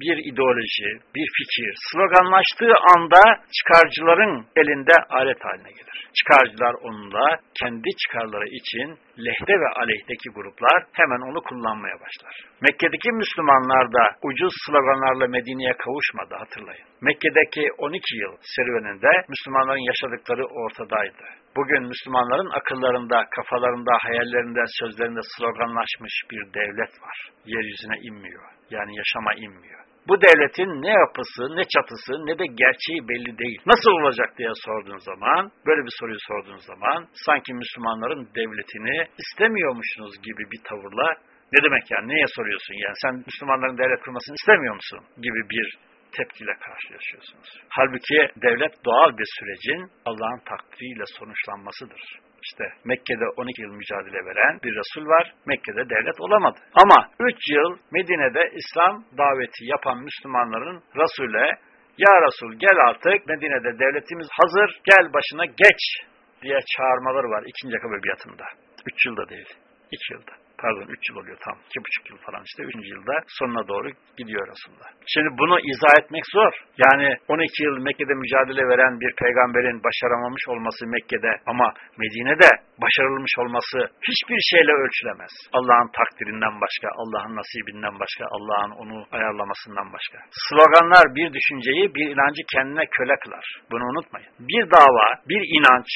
bir ideoloji, bir fikir sloganlaştığı anda çıkarcıların elinde alet haline gelir. Çıkarcılar onunla kendi çıkarları için lehte ve aleyhteki gruplar hemen onu kullanmaya başlar. Mekke'deki Müslümanlar da ucuz sloganlarla Medine'ye kavuşmadı hatırlayın. Mekke'deki 12 yıl serüveninde Müslümanların yaşadıkları ortadaydı. Bugün Müslümanların akıllarında, kafalarında, hayallerinde, sözlerinde sloganlaşmış bir devlet var. Yeryüzüne inmiyor. Yani yaşama inmiyor. Bu devletin ne yapısı, ne çatısı, ne de gerçeği belli değil. Nasıl olacak diye sorduğun zaman, böyle bir soruyu sorduğun zaman, sanki Müslümanların devletini istemiyormuşsunuz gibi bir tavırla, ne demek yani, neye soruyorsun yani, sen Müslümanların devlet kurmasını istemiyor musun gibi bir tepkiyle karşılaşıyorsunuz. Halbuki devlet doğal bir sürecin Allah'ın takdiriyle sonuçlanmasıdır. İşte Mekke'de 12 yıl mücadele veren bir Resul var. Mekke'de devlet olamadı. Ama 3 yıl Medine'de İslam daveti yapan Müslümanların Resul'e Ya Resul gel artık Medine'de devletimiz hazır gel başına geç diye çağırmaları var ikinci kabebiyatında. 3 yılda değil. 2 yılda pardon 3 yıl oluyor tam 2,5 yıl falan işte 3. yılda sonuna doğru gidiyor aslında. Şimdi bunu izah etmek zor. Yani 12 yıl Mekke'de mücadele veren bir peygamberin başaramamış olması Mekke'de ama Medine'de başarılmış olması hiçbir şeyle ölçülemez. Allah'ın takdirinden başka, Allah'ın nasibinden başka, Allah'ın onu ayarlamasından başka. Sloganlar bir düşünceyi, bir inancı kendine köle kılar. Bunu unutmayın. Bir dava, bir inanç,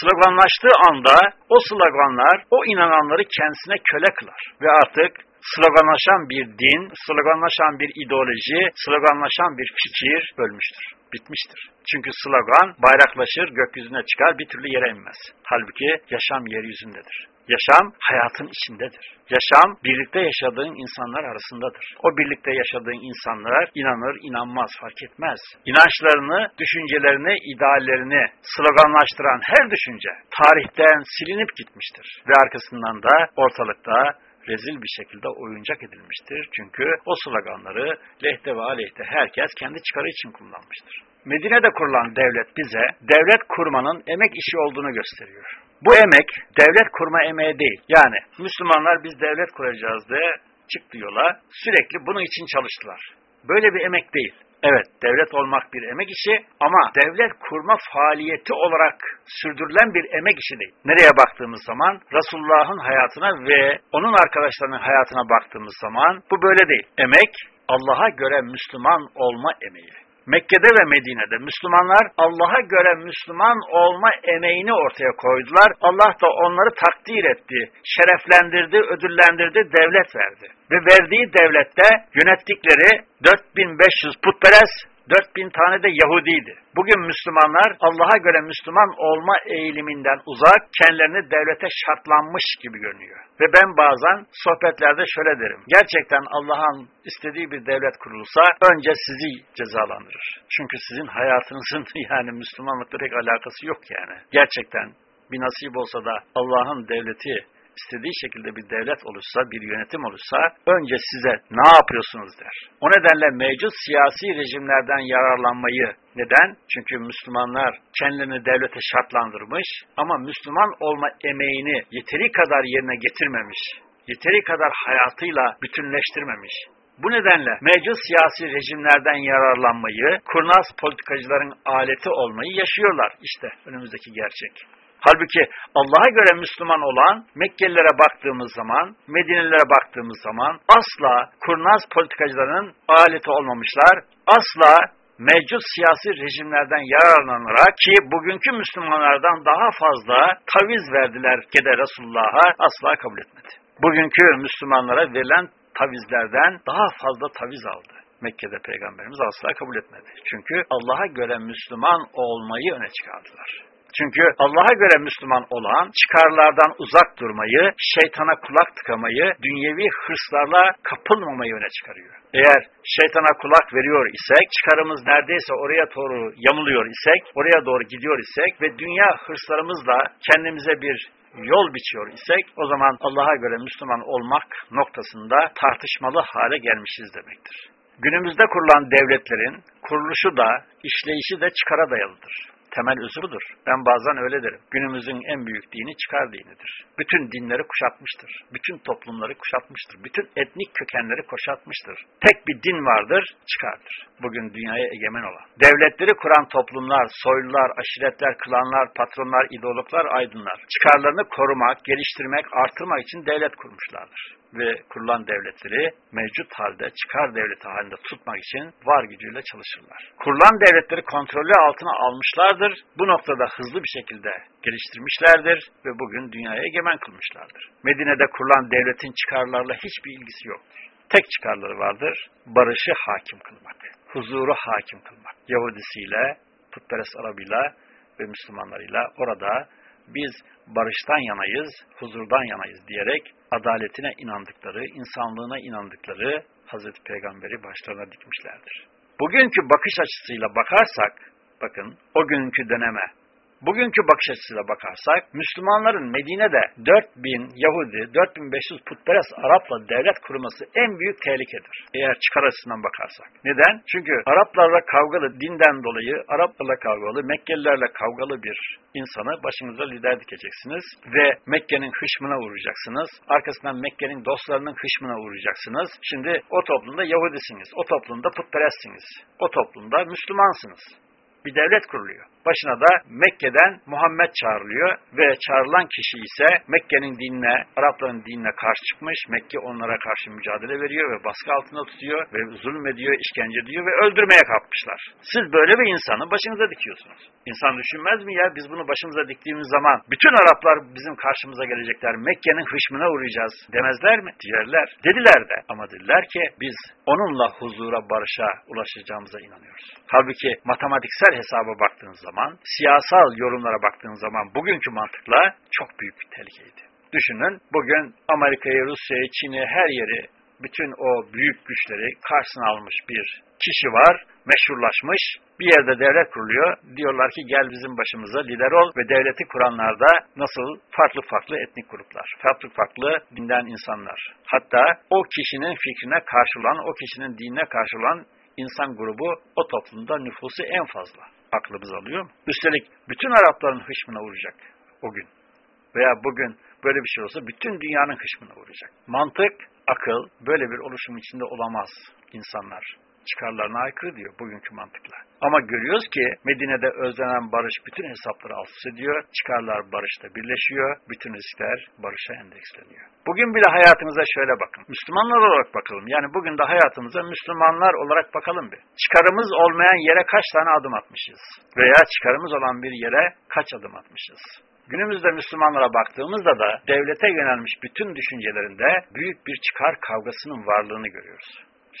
sloganlaştığı anda o sloganlar o inananları kendisine köle kılar. Ve artık sloganlaşan bir din, sloganlaşan bir ideoloji, sloganlaşan bir fikir ölmüştür. Bitmiştir. Çünkü slogan bayraklaşır, gökyüzüne çıkar, bir türlü yere inmez. Halbuki yaşam yeryüzündedir. Yaşam hayatın içindedir. Yaşam birlikte yaşadığın insanlar arasındadır. O birlikte yaşadığın insanlar inanır, inanmaz fark etmez. İnançlarını, düşüncelerini, ideallerini sloganlaştıran her düşünce tarihten silinip gitmiştir. Ve arkasından da ortalıkta rezil bir şekilde oyuncak edilmiştir. Çünkü o sloganları lehte ve aleyhte herkes kendi çıkarı için kullanmıştır. Medine'de kurulan devlet bize devlet kurmanın emek işi olduğunu gösteriyor. Bu emek devlet kurma emeği değil. Yani Müslümanlar biz devlet kuracağız diye çıktı yola sürekli bunun için çalıştılar. Böyle bir emek değil. Evet, devlet olmak bir emek işi ama devlet kurma faaliyeti olarak sürdürülen bir emek işi değil. Nereye baktığımız zaman Resulullah'ın hayatına ve onun arkadaşlarının hayatına baktığımız zaman bu böyle değil. Emek Allah'a göre Müslüman olma emeği. Mekke'de ve Medine'de Müslümanlar Allah'a göre Müslüman olma emeğini ortaya koydular. Allah da onları takdir etti, şereflendirdi, ödüllendirdi, devlet verdi. Ve verdiği devlette yönettikleri 4500 putperest 4000 tane de Yahudiydi. Bugün Müslümanlar Allah'a göre Müslüman olma eğiliminden uzak, kendilerini devlete şartlanmış gibi görünüyor. Ve ben bazen sohbetlerde şöyle derim. Gerçekten Allah'ın istediği bir devlet kurulsa önce sizi cezalandırır. Çünkü sizin hayatınızın yani Müslümanlıkla pek alakası yok yani. Gerçekten bir nasip olsa da Allah'ın devleti istediği şekilde bir devlet olursa, bir yönetim olursa önce size ne yapıyorsunuz der. O nedenle mevcut siyasi rejimlerden yararlanmayı neden? Çünkü Müslümanlar kendilerini devlete şartlandırmış ama Müslüman olma emeğini yeteri kadar yerine getirmemiş, yeteri kadar hayatıyla bütünleştirmemiş. Bu nedenle mevcut siyasi rejimlerden yararlanmayı, kurnaz politikacıların aleti olmayı yaşıyorlar. İşte önümüzdeki gerçek. Halbuki Allah'a göre Müslüman olan Mekkelilere baktığımız zaman, Medinelilere baktığımız zaman asla kurnaz politikacıların aleti olmamışlar, asla mevcut siyasi rejimlerden yararlanarak ki bugünkü Müslümanlardan daha fazla taviz verdiler ki de Resulullah'a asla kabul etmedi. Bugünkü Müslümanlara verilen tavizlerden daha fazla taviz aldı. Mekke'de Peygamberimiz asla kabul etmedi. Çünkü Allah'a göre Müslüman olmayı öne çıkardılar. Çünkü Allah'a göre Müslüman olan çıkarlardan uzak durmayı, şeytana kulak tıkamayı, dünyevi hırslarla kapılmamayı öne çıkarıyor. Eğer şeytana kulak veriyor isek, çıkarımız neredeyse oraya doğru yamuluyor isek, oraya doğru gidiyor isek ve dünya hırslarımızla kendimize bir yol biçiyor isek, o zaman Allah'a göre Müslüman olmak noktasında tartışmalı hale gelmişiz demektir. Günümüzde kurulan devletlerin kuruluşu da, işleyişi de çıkara dayalıdır temel üzürdür. Ben bazen öyle derim. Günümüzün en büyük dini çıkar dinidir. Bütün dinleri kuşatmıştır. Bütün toplumları kuşatmıştır. Bütün etnik kökenleri kuşatmıştır. Tek bir din vardır, çıkardır. Bugün dünyaya egemen olan. Devletleri kuran toplumlar, soylular, aşiretler, klanlar, patronlar, ideologlar, aydınlar. Çıkarlarını korumak, geliştirmek, artırmak için devlet kurmuşlardır ve kurulan devletleri mevcut halde çıkar devleti halinde tutmak için var gücüyle çalışırlar. Kurulan devletleri kontrolü altına almışlardır. Bu noktada hızlı bir şekilde geliştirmişlerdir ve bugün dünyaya egemen kılmışlardır. Medine'de kurulan devletin çıkarlarla hiçbir ilgisi yoktur. Tek çıkarları vardır, barışı hakim kılmak, huzuru hakim kılmak. Yahudisiyle, putperest Arabıyla ve Müslümanlarıyla orada biz barıştan yanayız, huzurdan yanayız diyerek adaletine inandıkları, insanlığına inandıkları Hazreti Peygamber'i başlarına dikmişlerdir. Bugünkü bakış açısıyla bakarsak, bakın o günkü döneme, bugünkü bakış açısıyla bakarsak, Müslümanların Medine'de 4000 Yahudi, 4500 putperest Arapla devlet kurması en büyük tehlikedir. Eğer çıkar açısından bakarsak. Neden? Çünkü Araplarla kavgalı, dinden dolayı Araplarla kavgalı, Mekkelilerle kavgalı bir insanı başınıza lider dikeceksiniz ve Mekke'nin hışmına uğrayacaksınız. Arkasından Mekke'nin dostlarının hışmına uğrayacaksınız. Şimdi o toplumda Yahudisiniz, o toplumda putperestsiniz, o toplumda Müslümansınız bir devlet kuruluyor. Başına da Mekke'den Muhammed çağrılıyor ve çağrılan kişi ise Mekke'nin dinine, Arapların dinine karşı çıkmış. Mekke onlara karşı mücadele veriyor ve baskı altında tutuyor ve zulmediyor, işkence ediyor ve öldürmeye kalkmışlar. Siz böyle bir insanı başınıza dikiyorsunuz. İnsan düşünmez mi ya biz bunu başımıza diktiğimiz zaman bütün Araplar bizim karşımıza gelecekler. Mekke'nin hışmına uğrayacağız demezler mi? Diyerler. Dediler de ama dediler ki biz onunla huzura, barışa ulaşacağımıza inanıyoruz. Halbuki matematiksel hesaba baktığınız zaman zaman, siyasal yorumlara baktığın zaman bugünkü mantıkla çok büyük bir tehlikeydi. Düşünün bugün Amerika'yı, Rusya'yı, Çin'i, her yeri, bütün o büyük güçleri karşısına almış bir kişi var, meşhurlaşmış, bir yerde devlet kuruluyor. Diyorlar ki gel bizim başımıza lider ol ve devleti kuranlar da nasıl farklı farklı etnik gruplar, farklı farklı dinden insanlar. Hatta o kişinin fikrine karşı olan, o kişinin dinine karşı olan insan grubu o toplumda nüfusu en fazla aklımız alıyor? Üstelik bütün Arapların hışmına uğrayacak o gün. Veya bugün böyle bir şey olsa bütün dünyanın hışmına uğrayacak. Mantık, akıl böyle bir oluşum içinde olamaz insanlar çıkarlarına aykırı diyor bugünkü mantıkla. Ama görüyoruz ki Medine'de özlenen barış bütün hesapları alt ediyor. Çıkarlar barışta birleşiyor. Bütün riskler barışa endeksleniyor. Bugün bile hayatımıza şöyle bakın. Müslümanlar olarak bakalım. Yani bugün de hayatımıza Müslümanlar olarak bakalım bir. Çıkarımız olmayan yere kaç tane adım atmışız? Veya çıkarımız olan bir yere kaç adım atmışız? Günümüzde Müslümanlara baktığımızda da devlete yönelmiş bütün düşüncelerinde büyük bir çıkar kavgasının varlığını görüyoruz.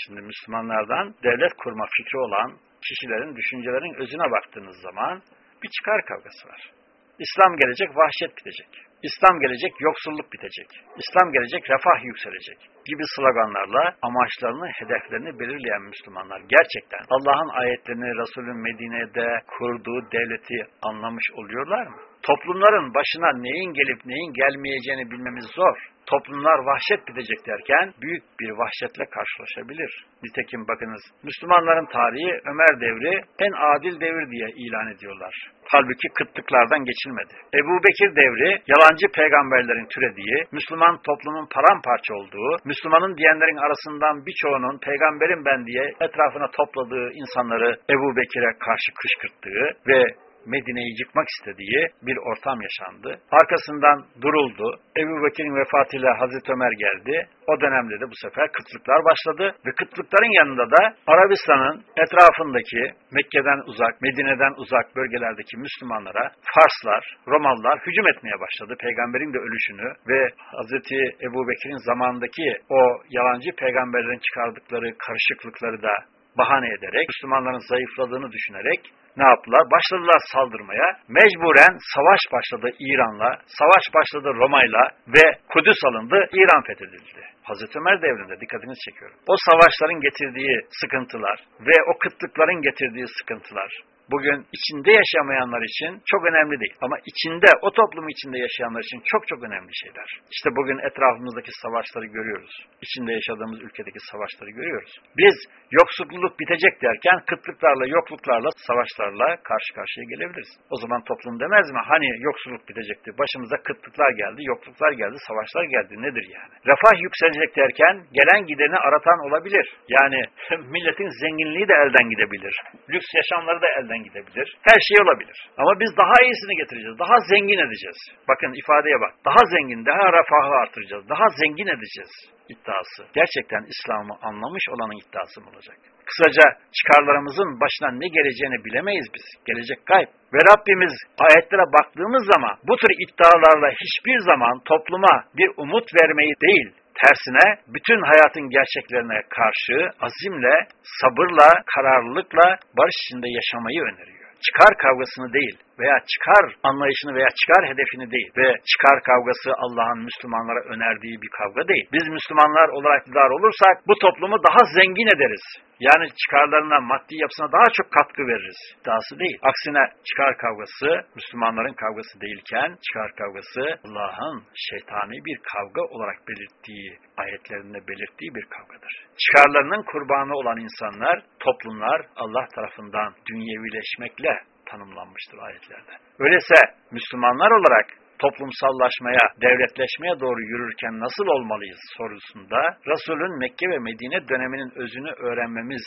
Şimdi Müslümanlardan devlet kurma fikri olan kişilerin, düşüncelerin özüne baktığınız zaman bir çıkar kavgası var. İslam gelecek, vahşet bitecek. İslam gelecek, yoksulluk bitecek. İslam gelecek, refah yükselecek gibi sloganlarla amaçlarını, hedeflerini belirleyen Müslümanlar gerçekten Allah'ın ayetlerini Resulün Medine'de kurduğu devleti anlamış oluyorlar mı? Toplumların başına neyin gelip neyin gelmeyeceğini bilmemiz zor. Toplumlar vahşet bitecek derken büyük bir vahşetle karşılaşabilir. Nitekim bakınız Müslümanların tarihi Ömer devri en adil devir diye ilan ediyorlar. Halbuki kıtlıklardan geçilmedi. Ebu Bekir devri yalancı peygamberlerin türediği, Müslüman toplumun paramparça olduğu, Müslümanın diyenlerin arasından birçoğunun peygamberim ben diye etrafına topladığı insanları Ebu Bekir'e karşı kışkırttığı ve Medine'yi yıkmak istediği bir ortam yaşandı. Arkasından duruldu. Ebu Bekir'in vefatıyla Hazreti Ömer geldi. O dönemde de bu sefer kıtlıklar başladı ve kıtlıkların yanında da Arabistan'ın etrafındaki Mekke'den uzak, Medine'den uzak bölgelerdeki Müslümanlara Farslar, Romalılar hücum etmeye başladı. Peygamberin de ölüşünü ve Hazreti Ebu Bekir'in zamandaki o yalancı peygamberlerin çıkardıkları karışıklıkları da bahane ederek, Müslümanların zayıfladığını düşünerek ne yaptılar? Başladılar saldırmaya. Mecburen savaş başladı İran'la, savaş başladı Roma'yla ve Kudüs alındı, İran fethedildi. Hazreti Ömer devrinde dikkatinizi çekiyorum. O savaşların getirdiği sıkıntılar ve o kıtlıkların getirdiği sıkıntılar bugün içinde yaşamayanlar için çok önemli değil. Ama içinde, o toplum içinde yaşayanlar için çok çok önemli şeyler. İşte bugün etrafımızdaki savaşları görüyoruz. İçinde yaşadığımız ülkedeki savaşları görüyoruz. Biz yoksulluk bitecek derken kıtlıklarla, yokluklarla, savaşlarla karşı karşıya gelebiliriz. O zaman toplum demez mi? Hani yoksulluk bitecekti, başımıza kıtlıklar geldi, yokluklar geldi, savaşlar geldi. Nedir yani? Refah yükselecek derken gelen gideni aratan olabilir. Yani milletin zenginliği de elden gidebilir. Lüks yaşamları da elden gidebilir. Her şey olabilir. Ama biz daha iyisini getireceğiz. Daha zengin edeceğiz. Bakın ifadeye bak. Daha zengin, daha refahı artıracağız. Daha zengin edeceğiz iddiası. Gerçekten İslam'ı anlamış olanın iddiası mı olacak? Kısaca çıkarlarımızın başına ne geleceğini bilemeyiz biz. Gelecek kayıp. Ve Rabbimiz ayetlere baktığımız zaman bu tür iddialarla hiçbir zaman topluma bir umut vermeyi değil, Tersine bütün hayatın gerçeklerine karşı azimle, sabırla, kararlılıkla barış içinde yaşamayı öneriyor. Çıkar kavgasını değil veya çıkar anlayışını veya çıkar hedefini değil ve çıkar kavgası Allah'ın Müslümanlara önerdiği bir kavga değil. Biz Müslümanlar olarak iktidar olursak bu toplumu daha zengin ederiz. Yani çıkarlarına, maddi yapısına daha çok katkı veririz. İddiası değil. Aksine çıkar kavgası Müslümanların kavgası değilken çıkar kavgası Allah'ın şeytani bir kavga olarak belirttiği, ayetlerinde belirttiği bir kavgadır. Çıkarlarının kurbanı olan insanlar, toplumlar Allah tarafından dünyevileşmekle tanımlanmıştır ayetlerde. Öyleyse Müslümanlar olarak toplumsallaşmaya, devletleşmeye doğru yürürken nasıl olmalıyız sorusunda Resul'ün Mekke ve Medine döneminin özünü öğrenmemiz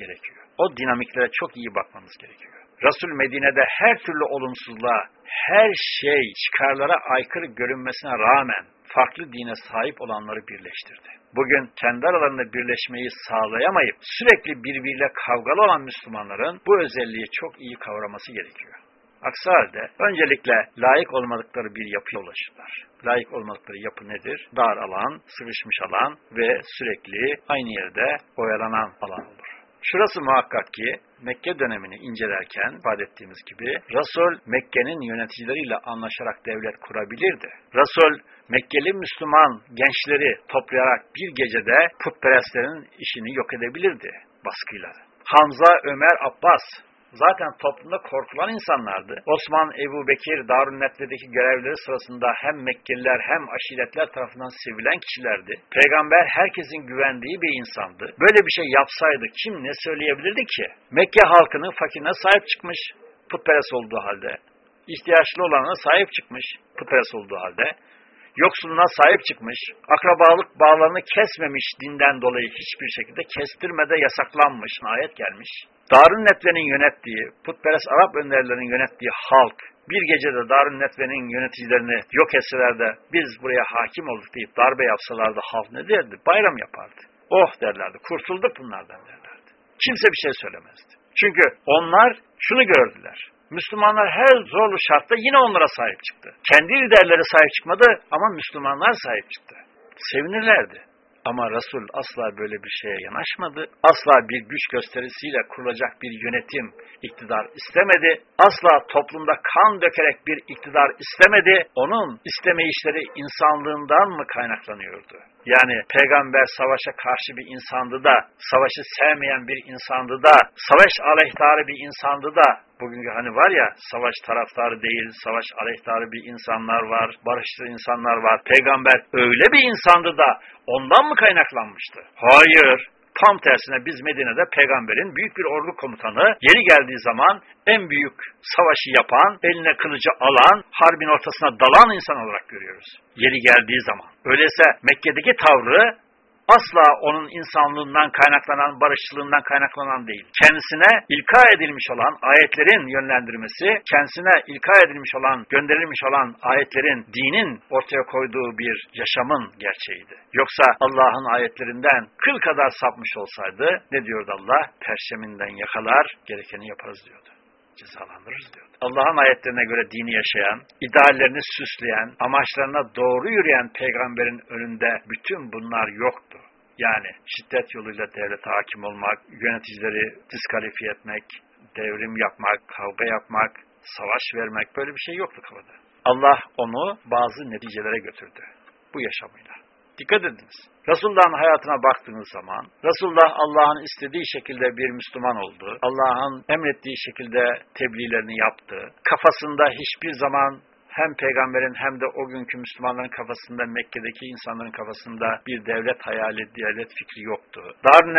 gerekiyor. O dinamiklere çok iyi bakmamız gerekiyor. Resul Medine'de her türlü olumsuzluğa, her şey çıkarlara aykırı görünmesine rağmen farklı dine sahip olanları birleştirdi. Bugün kendi aralarında birleşmeyi sağlayamayıp sürekli birbiriyle kavgalı olan Müslümanların bu özelliği çok iyi kavraması gerekiyor. Aksi halde öncelikle layık olmadıkları bir yapıya ulaşırlar. Layık olmadıkları yapı nedir? Dar alan, sıkışmış alan ve sürekli aynı yerde oyalanan alan olur. Şurası muhakkak ki Mekke dönemini incelerken ifade ettiğimiz gibi Resul Mekke'nin yöneticileriyle anlaşarak devlet kurabilirdi. Resul Mekkeli Müslüman gençleri toplayarak bir gecede putperestlerin işini yok edebilirdi baskıyla. Hamza, Ömer, Abbas zaten toplumda korkulan insanlardı. Osman, Ebu Bekir, Darun Netve'deki görevleri sırasında hem Mekkeliler hem aşiretler tarafından sevilen kişilerdi. Peygamber herkesin güvendiği bir insandı. Böyle bir şey yapsaydı kim ne söyleyebilirdi ki? Mekke halkının fakirine sahip çıkmış, putperest olduğu halde. ihtiyaçlı olana sahip çıkmış, putperest olduğu halde yoksuluna sahip çıkmış, akrabalık bağlarını kesmemiş dinden dolayı hiçbir şekilde kestirmede yasaklanmış, ayet gelmiş. Darun Netve'nin yönettiği, putperest Arap önderlerinin yönettiği halk, bir gecede Darun Netve'nin yöneticilerini yok etseler de biz buraya hakim olduk deyip darbe yapsalardı halk ne derdi? Bayram yapardı. Oh derlerdi, kurtulduk bunlardan derlerdi. Kimse bir şey söylemezdi. Çünkü onlar şunu gördüler. Müslümanlar her zorlu şartta yine onlara sahip çıktı. Kendi liderleri sahip çıkmadı ama Müslümanlar sahip çıktı. Sevinirlerdi. Ama Resul asla böyle bir şeye yanaşmadı. Asla bir güç gösterisiyle kurulacak bir yönetim, iktidar istemedi. Asla toplumda kan dökerek bir iktidar istemedi. Onun istemeyişleri insanlığından mı kaynaklanıyordu? Yani peygamber savaşa karşı bir insandı da, savaşı sevmeyen bir insandı da, savaş aleyhtarı bir insandı da, bugünkü hani var ya savaş taraftarı değil, savaş aleyhtarı bir insanlar var, barışçı insanlar var. Peygamber öyle bir insandı da ondan mı kaynaklanmıştı? Hayır. Tam tersine biz Medine'de peygamberin büyük bir ordu komutanı yeri geldiği zaman en büyük savaşı yapan, eline kılıcı alan, harbin ortasına dalan insan olarak görüyoruz. Yeri geldiği zaman. Öyleyse Mekke'deki tavrı asla onun insanlığından kaynaklanan, barışçılığından kaynaklanan değil. Kendisine ilka edilmiş olan ayetlerin yönlendirmesi, kendisine ilka edilmiş olan, gönderilmiş olan ayetlerin, dinin ortaya koyduğu bir yaşamın gerçeğiydi. Yoksa Allah'ın ayetlerinden kıl kadar sapmış olsaydı, ne diyordu Allah? Perşeminden yakalar, gerekeni yaparız diyordu cezalandırırız diyordu. Allah'ın ayetlerine göre dini yaşayan, ideallerini süsleyen, amaçlarına doğru yürüyen peygamberin önünde bütün bunlar yoktu. Yani şiddet yoluyla devlete hakim olmak, yöneticileri diskalifiye etmek, devrim yapmak, kavga yapmak, savaş vermek böyle bir şey yoktu kafada. Allah onu bazı neticelere götürdü bu yaşamıyla. Dikkat ediniz. Resulullah'ın hayatına baktığınız zaman Resulullah Allah'ın istediği şekilde bir Müslüman oldu. Allah'ın emrettiği şekilde tebliğlerini yaptı. Kafasında hiçbir zaman hem peygamberin hem de o günkü Müslümanların kafasında, Mekke'deki insanların kafasında bir devlet hayali, devlet fikri yoktu. Darun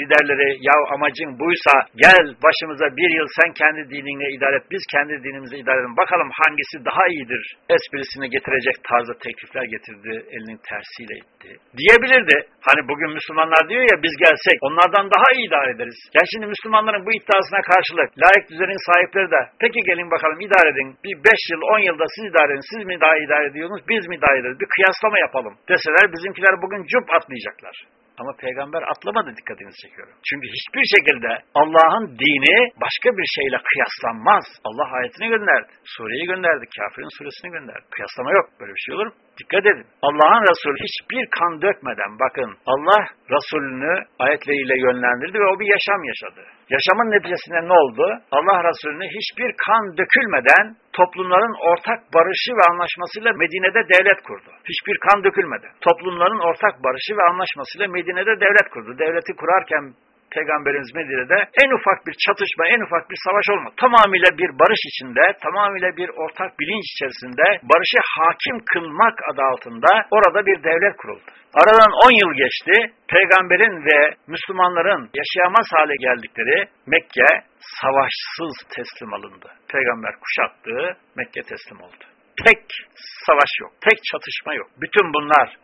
liderleri, ya amacın buysa gel başımıza bir yıl sen kendi dininle idare et, biz kendi dinimize idare edelim. Bakalım hangisi daha iyidir esprisini getirecek tarzda teklifler getirdi, elinin tersiyle itti. Diyebilirdi. Hani bugün Müslümanlar diyor ya biz gelsek onlardan daha iyi idare ederiz. Ya şimdi Müslümanların bu iddiasına karşılık layık düzenin sahipleri de peki gelin bakalım idare edin. Bir beş yıl, on yılda siz idare. Siz mi daha idare ediyorsunuz, biz mi idare ederiz? Bir kıyaslama yapalım deseler bizimkiler bugün cüp atmayacaklar. Ama peygamber atlamadı dikkatinizi çekiyorum. Çünkü hiçbir şekilde Allah'ın dini başka bir şeyle kıyaslanmaz. Allah ayetini gönderdi. Sureyi gönderdi. Kafirin suresini gönderdi. Kıyaslama yok. Böyle bir şey olur mu? Dikkat edin. Allah'ın Resulü hiçbir kan dökmeden bakın Allah Resulünü ayetleriyle yönlendirdi ve o bir yaşam yaşadı. Yaşamın neticesinde ne oldu? Allah Resulü'nü hiçbir kan dökülmeden toplumların ortak barışı ve anlaşmasıyla Medine'de devlet kurdu. Hiçbir kan dökülmeden. Toplumların ortak barışı ve anlaşmasıyla Medine'de devlet kurdu. Devleti kurarken Peygamberimiz Medine'de en ufak bir çatışma, en ufak bir savaş olmadı. Tamamıyla bir barış içinde, tamamıyla bir ortak bilinç içerisinde barışı hakim kılmak adı altında orada bir devlet kuruldu. Aradan 10 yıl geçti. Peygamberin ve Müslümanların yaşayamaz hale geldikleri Mekke savaşsız teslim alındı. Peygamber kuşattı, Mekke teslim oldu. Tek savaş yok, tek çatışma yok. Bütün bunlar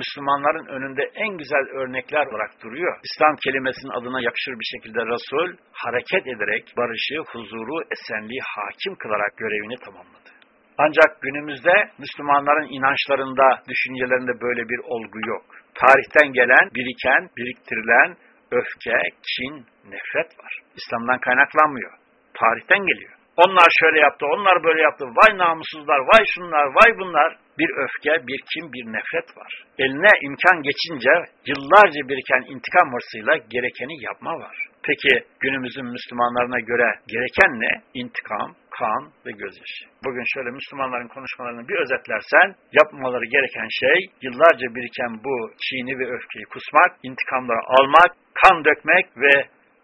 Müslümanların önünde en güzel örnekler olarak duruyor. İslam kelimesinin adına yakışır bir şekilde Resul hareket ederek barışı, huzuru, esenliği hakim kılarak görevini tamamladı. Ancak günümüzde Müslümanların inançlarında, düşüncelerinde böyle bir olgu yok. Tarihten gelen, biriken, biriktirilen öfke, kin, nefret var. İslam'dan kaynaklanmıyor. Tarihten geliyor. Onlar şöyle yaptı, onlar böyle yaptı, vay namussuzlar, vay şunlar, vay bunlar bir öfke, bir kim, bir nefret var. Eline imkan geçince yıllarca biriken intikam hırsıyla gerekeni yapma var. Peki günümüzün Müslümanlarına göre gereken ne? İntikam, kan ve gözyaşı. Bugün şöyle Müslümanların konuşmalarını bir özetlersen yapmaları gereken şey yıllarca biriken bu çiğni ve öfkeyi kusmak, intikamları almak, kan dökmek ve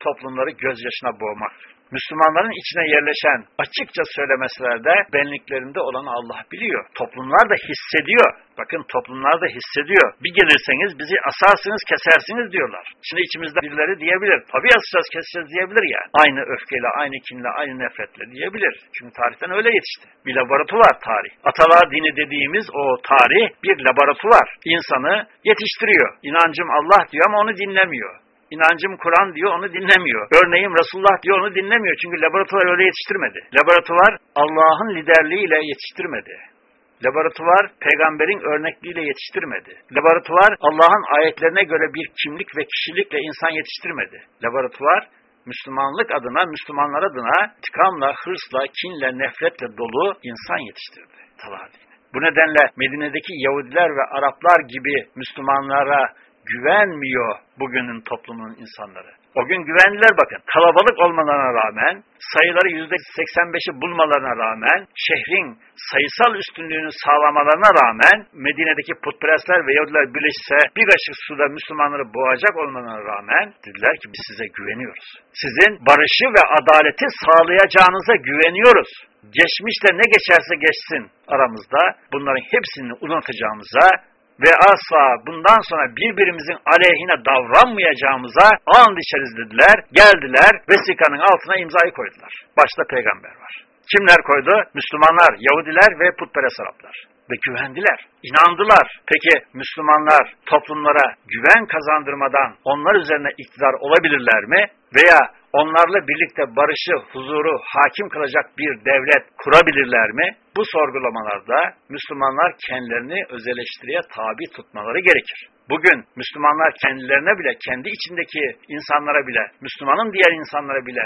toplumları gözyaşına boğmak. Müslümanların içine yerleşen açıkça söylemeselerde benliklerinde olanı Allah biliyor. Toplumlar da hissediyor. Bakın toplumlar da hissediyor. Bir gelirseniz bizi asarsınız, kesersiniz diyorlar. Şimdi içimizde birileri diyebilir. Tabii asacağız, keseceğiz diyebilir yani. Aynı öfkeyle, aynı kinle, aynı nefretle diyebilir. Çünkü tarihten öyle yetişti. Bir laboratuvar tarih. Atalar dini dediğimiz o tarih bir laboratuvar. İnsanı yetiştiriyor. İnancım Allah diyor ama onu dinlemiyor. İnancım Kur'an diyor onu dinlemiyor. Örneğim Resulullah diyor onu dinlemiyor. Çünkü laboratuvar öyle yetiştirmedi. Laboratuvar Allah'ın liderliğiyle yetiştirmedi. Laboratuvar peygamberin örnekliğiyle yetiştirmedi. Laboratuvar Allah'ın ayetlerine göre bir kimlik ve kişilikle insan yetiştirmedi. Laboratuvar Müslümanlık adına, Müslümanlar adına tikamla, hırsla, kinle, nefretle dolu insan yetiştirdi. Bu nedenle Medine'deki Yahudiler ve Araplar gibi Müslümanlara güvenmiyor bugünün toplumunun insanları. O gün güvendiler bakın. Kalabalık olmalarına rağmen, sayıları %85'i bulmalarına rağmen, şehrin sayısal üstünlüğünü sağlamalarına rağmen, Medine'deki putperestler ve Yahudiler birleşse bir kaşık suda Müslümanları boğacak olmalarına rağmen, dediler ki biz size güveniyoruz. Sizin barışı ve adaleti sağlayacağınıza güveniyoruz. Geçmişte ne geçerse geçsin aramızda, bunların hepsini unutacağımıza ve asla bundan sonra birbirimizin aleyhine davranmayacağımıza and içeriz dediler. Geldiler, vesikanın altına imzayı koydular. Başta peygamber var. Kimler koydu? Müslümanlar, Yahudiler ve putperest Araplar. Ve güvendiler, inandılar. Peki Müslümanlar toplumlara güven kazandırmadan onlar üzerine iktidar olabilirler mi? Veya onlarla birlikte barışı, huzuru hakim kılacak bir devlet kurabilirler mi? Bu sorgulamalarda Müslümanlar kendilerini öz eleştiriye tabi tutmaları gerekir. Bugün Müslümanlar kendilerine bile, kendi içindeki insanlara bile, Müslümanın diğer insanlara bile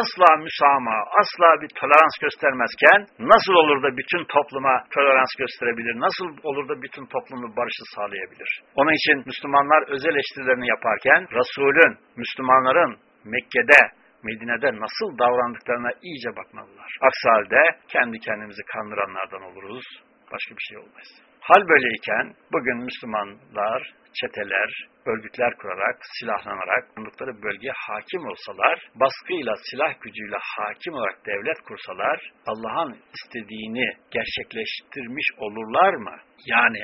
asla müsamaha, asla bir tolerans göstermezken nasıl olur da bütün topluma tolerans gösterebilir, nasıl olur da bütün toplumu barışı sağlayabilir? Onun için Müslümanlar özel eleştirilerini yaparken Resulün, Müslümanların Mekke'de, Medine'de nasıl davrandıklarına iyice bakmalılar. Aksi halde kendi kendimizi kandıranlardan oluruz, başka bir şey olmaz. Hal böyleyken bugün Müslümanlar çeteler, örgütler kurarak, silahlanarak bulundukları bölgeye hakim olsalar, baskıyla, silah gücüyle hakim olarak devlet kursalar, Allah'ın istediğini gerçekleştirmiş olurlar mı? Yani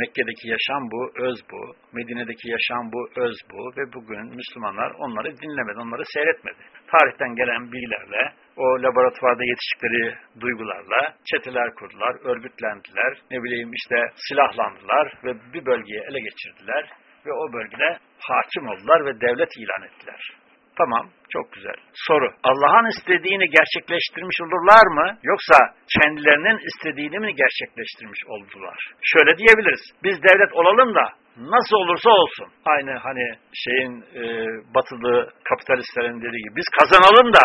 Mekke'deki yaşam bu, öz bu. Medine'deki yaşam bu, öz bu. Ve bugün Müslümanlar onları dinlemedi, onları seyretmedi. Tarihten gelen bilgilerle, o laboratuvarda yetiştikleri duygularla çeteler kurdular, örgütlendiler, ne bileyim işte silahlandılar ve bir bölgeyi ele geçirdiler ve o bölgede hakim oldular ve devlet ilan ettiler. Tamam, çok güzel. Soru, Allah'ın istediğini gerçekleştirmiş olurlar mı? Yoksa kendilerinin istediğini mi gerçekleştirmiş oldular? Şöyle diyebiliriz, biz devlet olalım da nasıl olursa olsun. Aynı hani şeyin e, batılı kapitalistlerin dediği gibi biz kazanalım da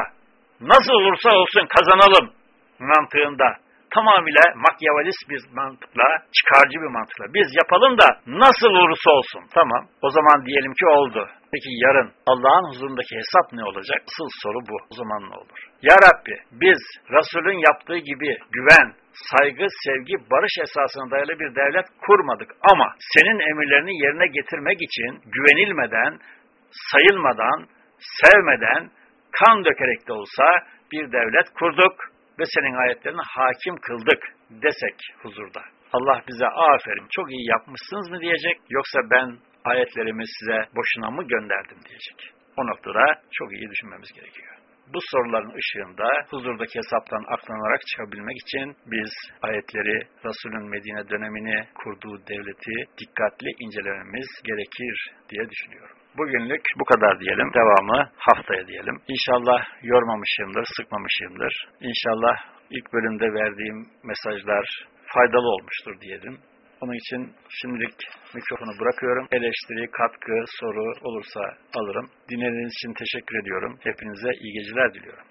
nasıl olursa olsun kazanalım mantığında tamamıyla makyavelist bir mantıkla, çıkarcı bir mantıkla. Biz yapalım da nasıl olursa olsun. Tamam. O zaman diyelim ki oldu. Peki yarın Allah'ın huzurundaki hesap ne olacak? Asıl soru bu. O zaman ne olur? Ya Rabbi biz Resul'ün yaptığı gibi güven, saygı, sevgi, barış esasına dayalı bir devlet kurmadık. Ama senin emirlerini yerine getirmek için güvenilmeden, sayılmadan, sevmeden, kan dökerek de olsa bir devlet kurduk ve senin ayetlerine hakim kıldık desek huzurda. Allah bize aferin çok iyi yapmışsınız mı diyecek yoksa ben ayetlerimi size boşuna mı gönderdim diyecek. O noktada çok iyi düşünmemiz gerekiyor. Bu soruların ışığında huzurdaki hesaptan aklanarak çıkabilmek için biz ayetleri, Resul'ün Medine dönemini kurduğu devleti dikkatli incelememiz gerekir diye düşünüyorum. Bugünlük bu kadar diyelim. Devamı haftaya diyelim. İnşallah yormamışımdır, sıkmamışımdır. İnşallah ilk bölümde verdiğim mesajlar faydalı olmuştur diyelim. Onun için şimdilik mikrofonu bırakıyorum. Eleştiri, katkı, soru olursa alırım. Dinlediğiniz için teşekkür ediyorum. Hepinize iyi geceler diliyorum.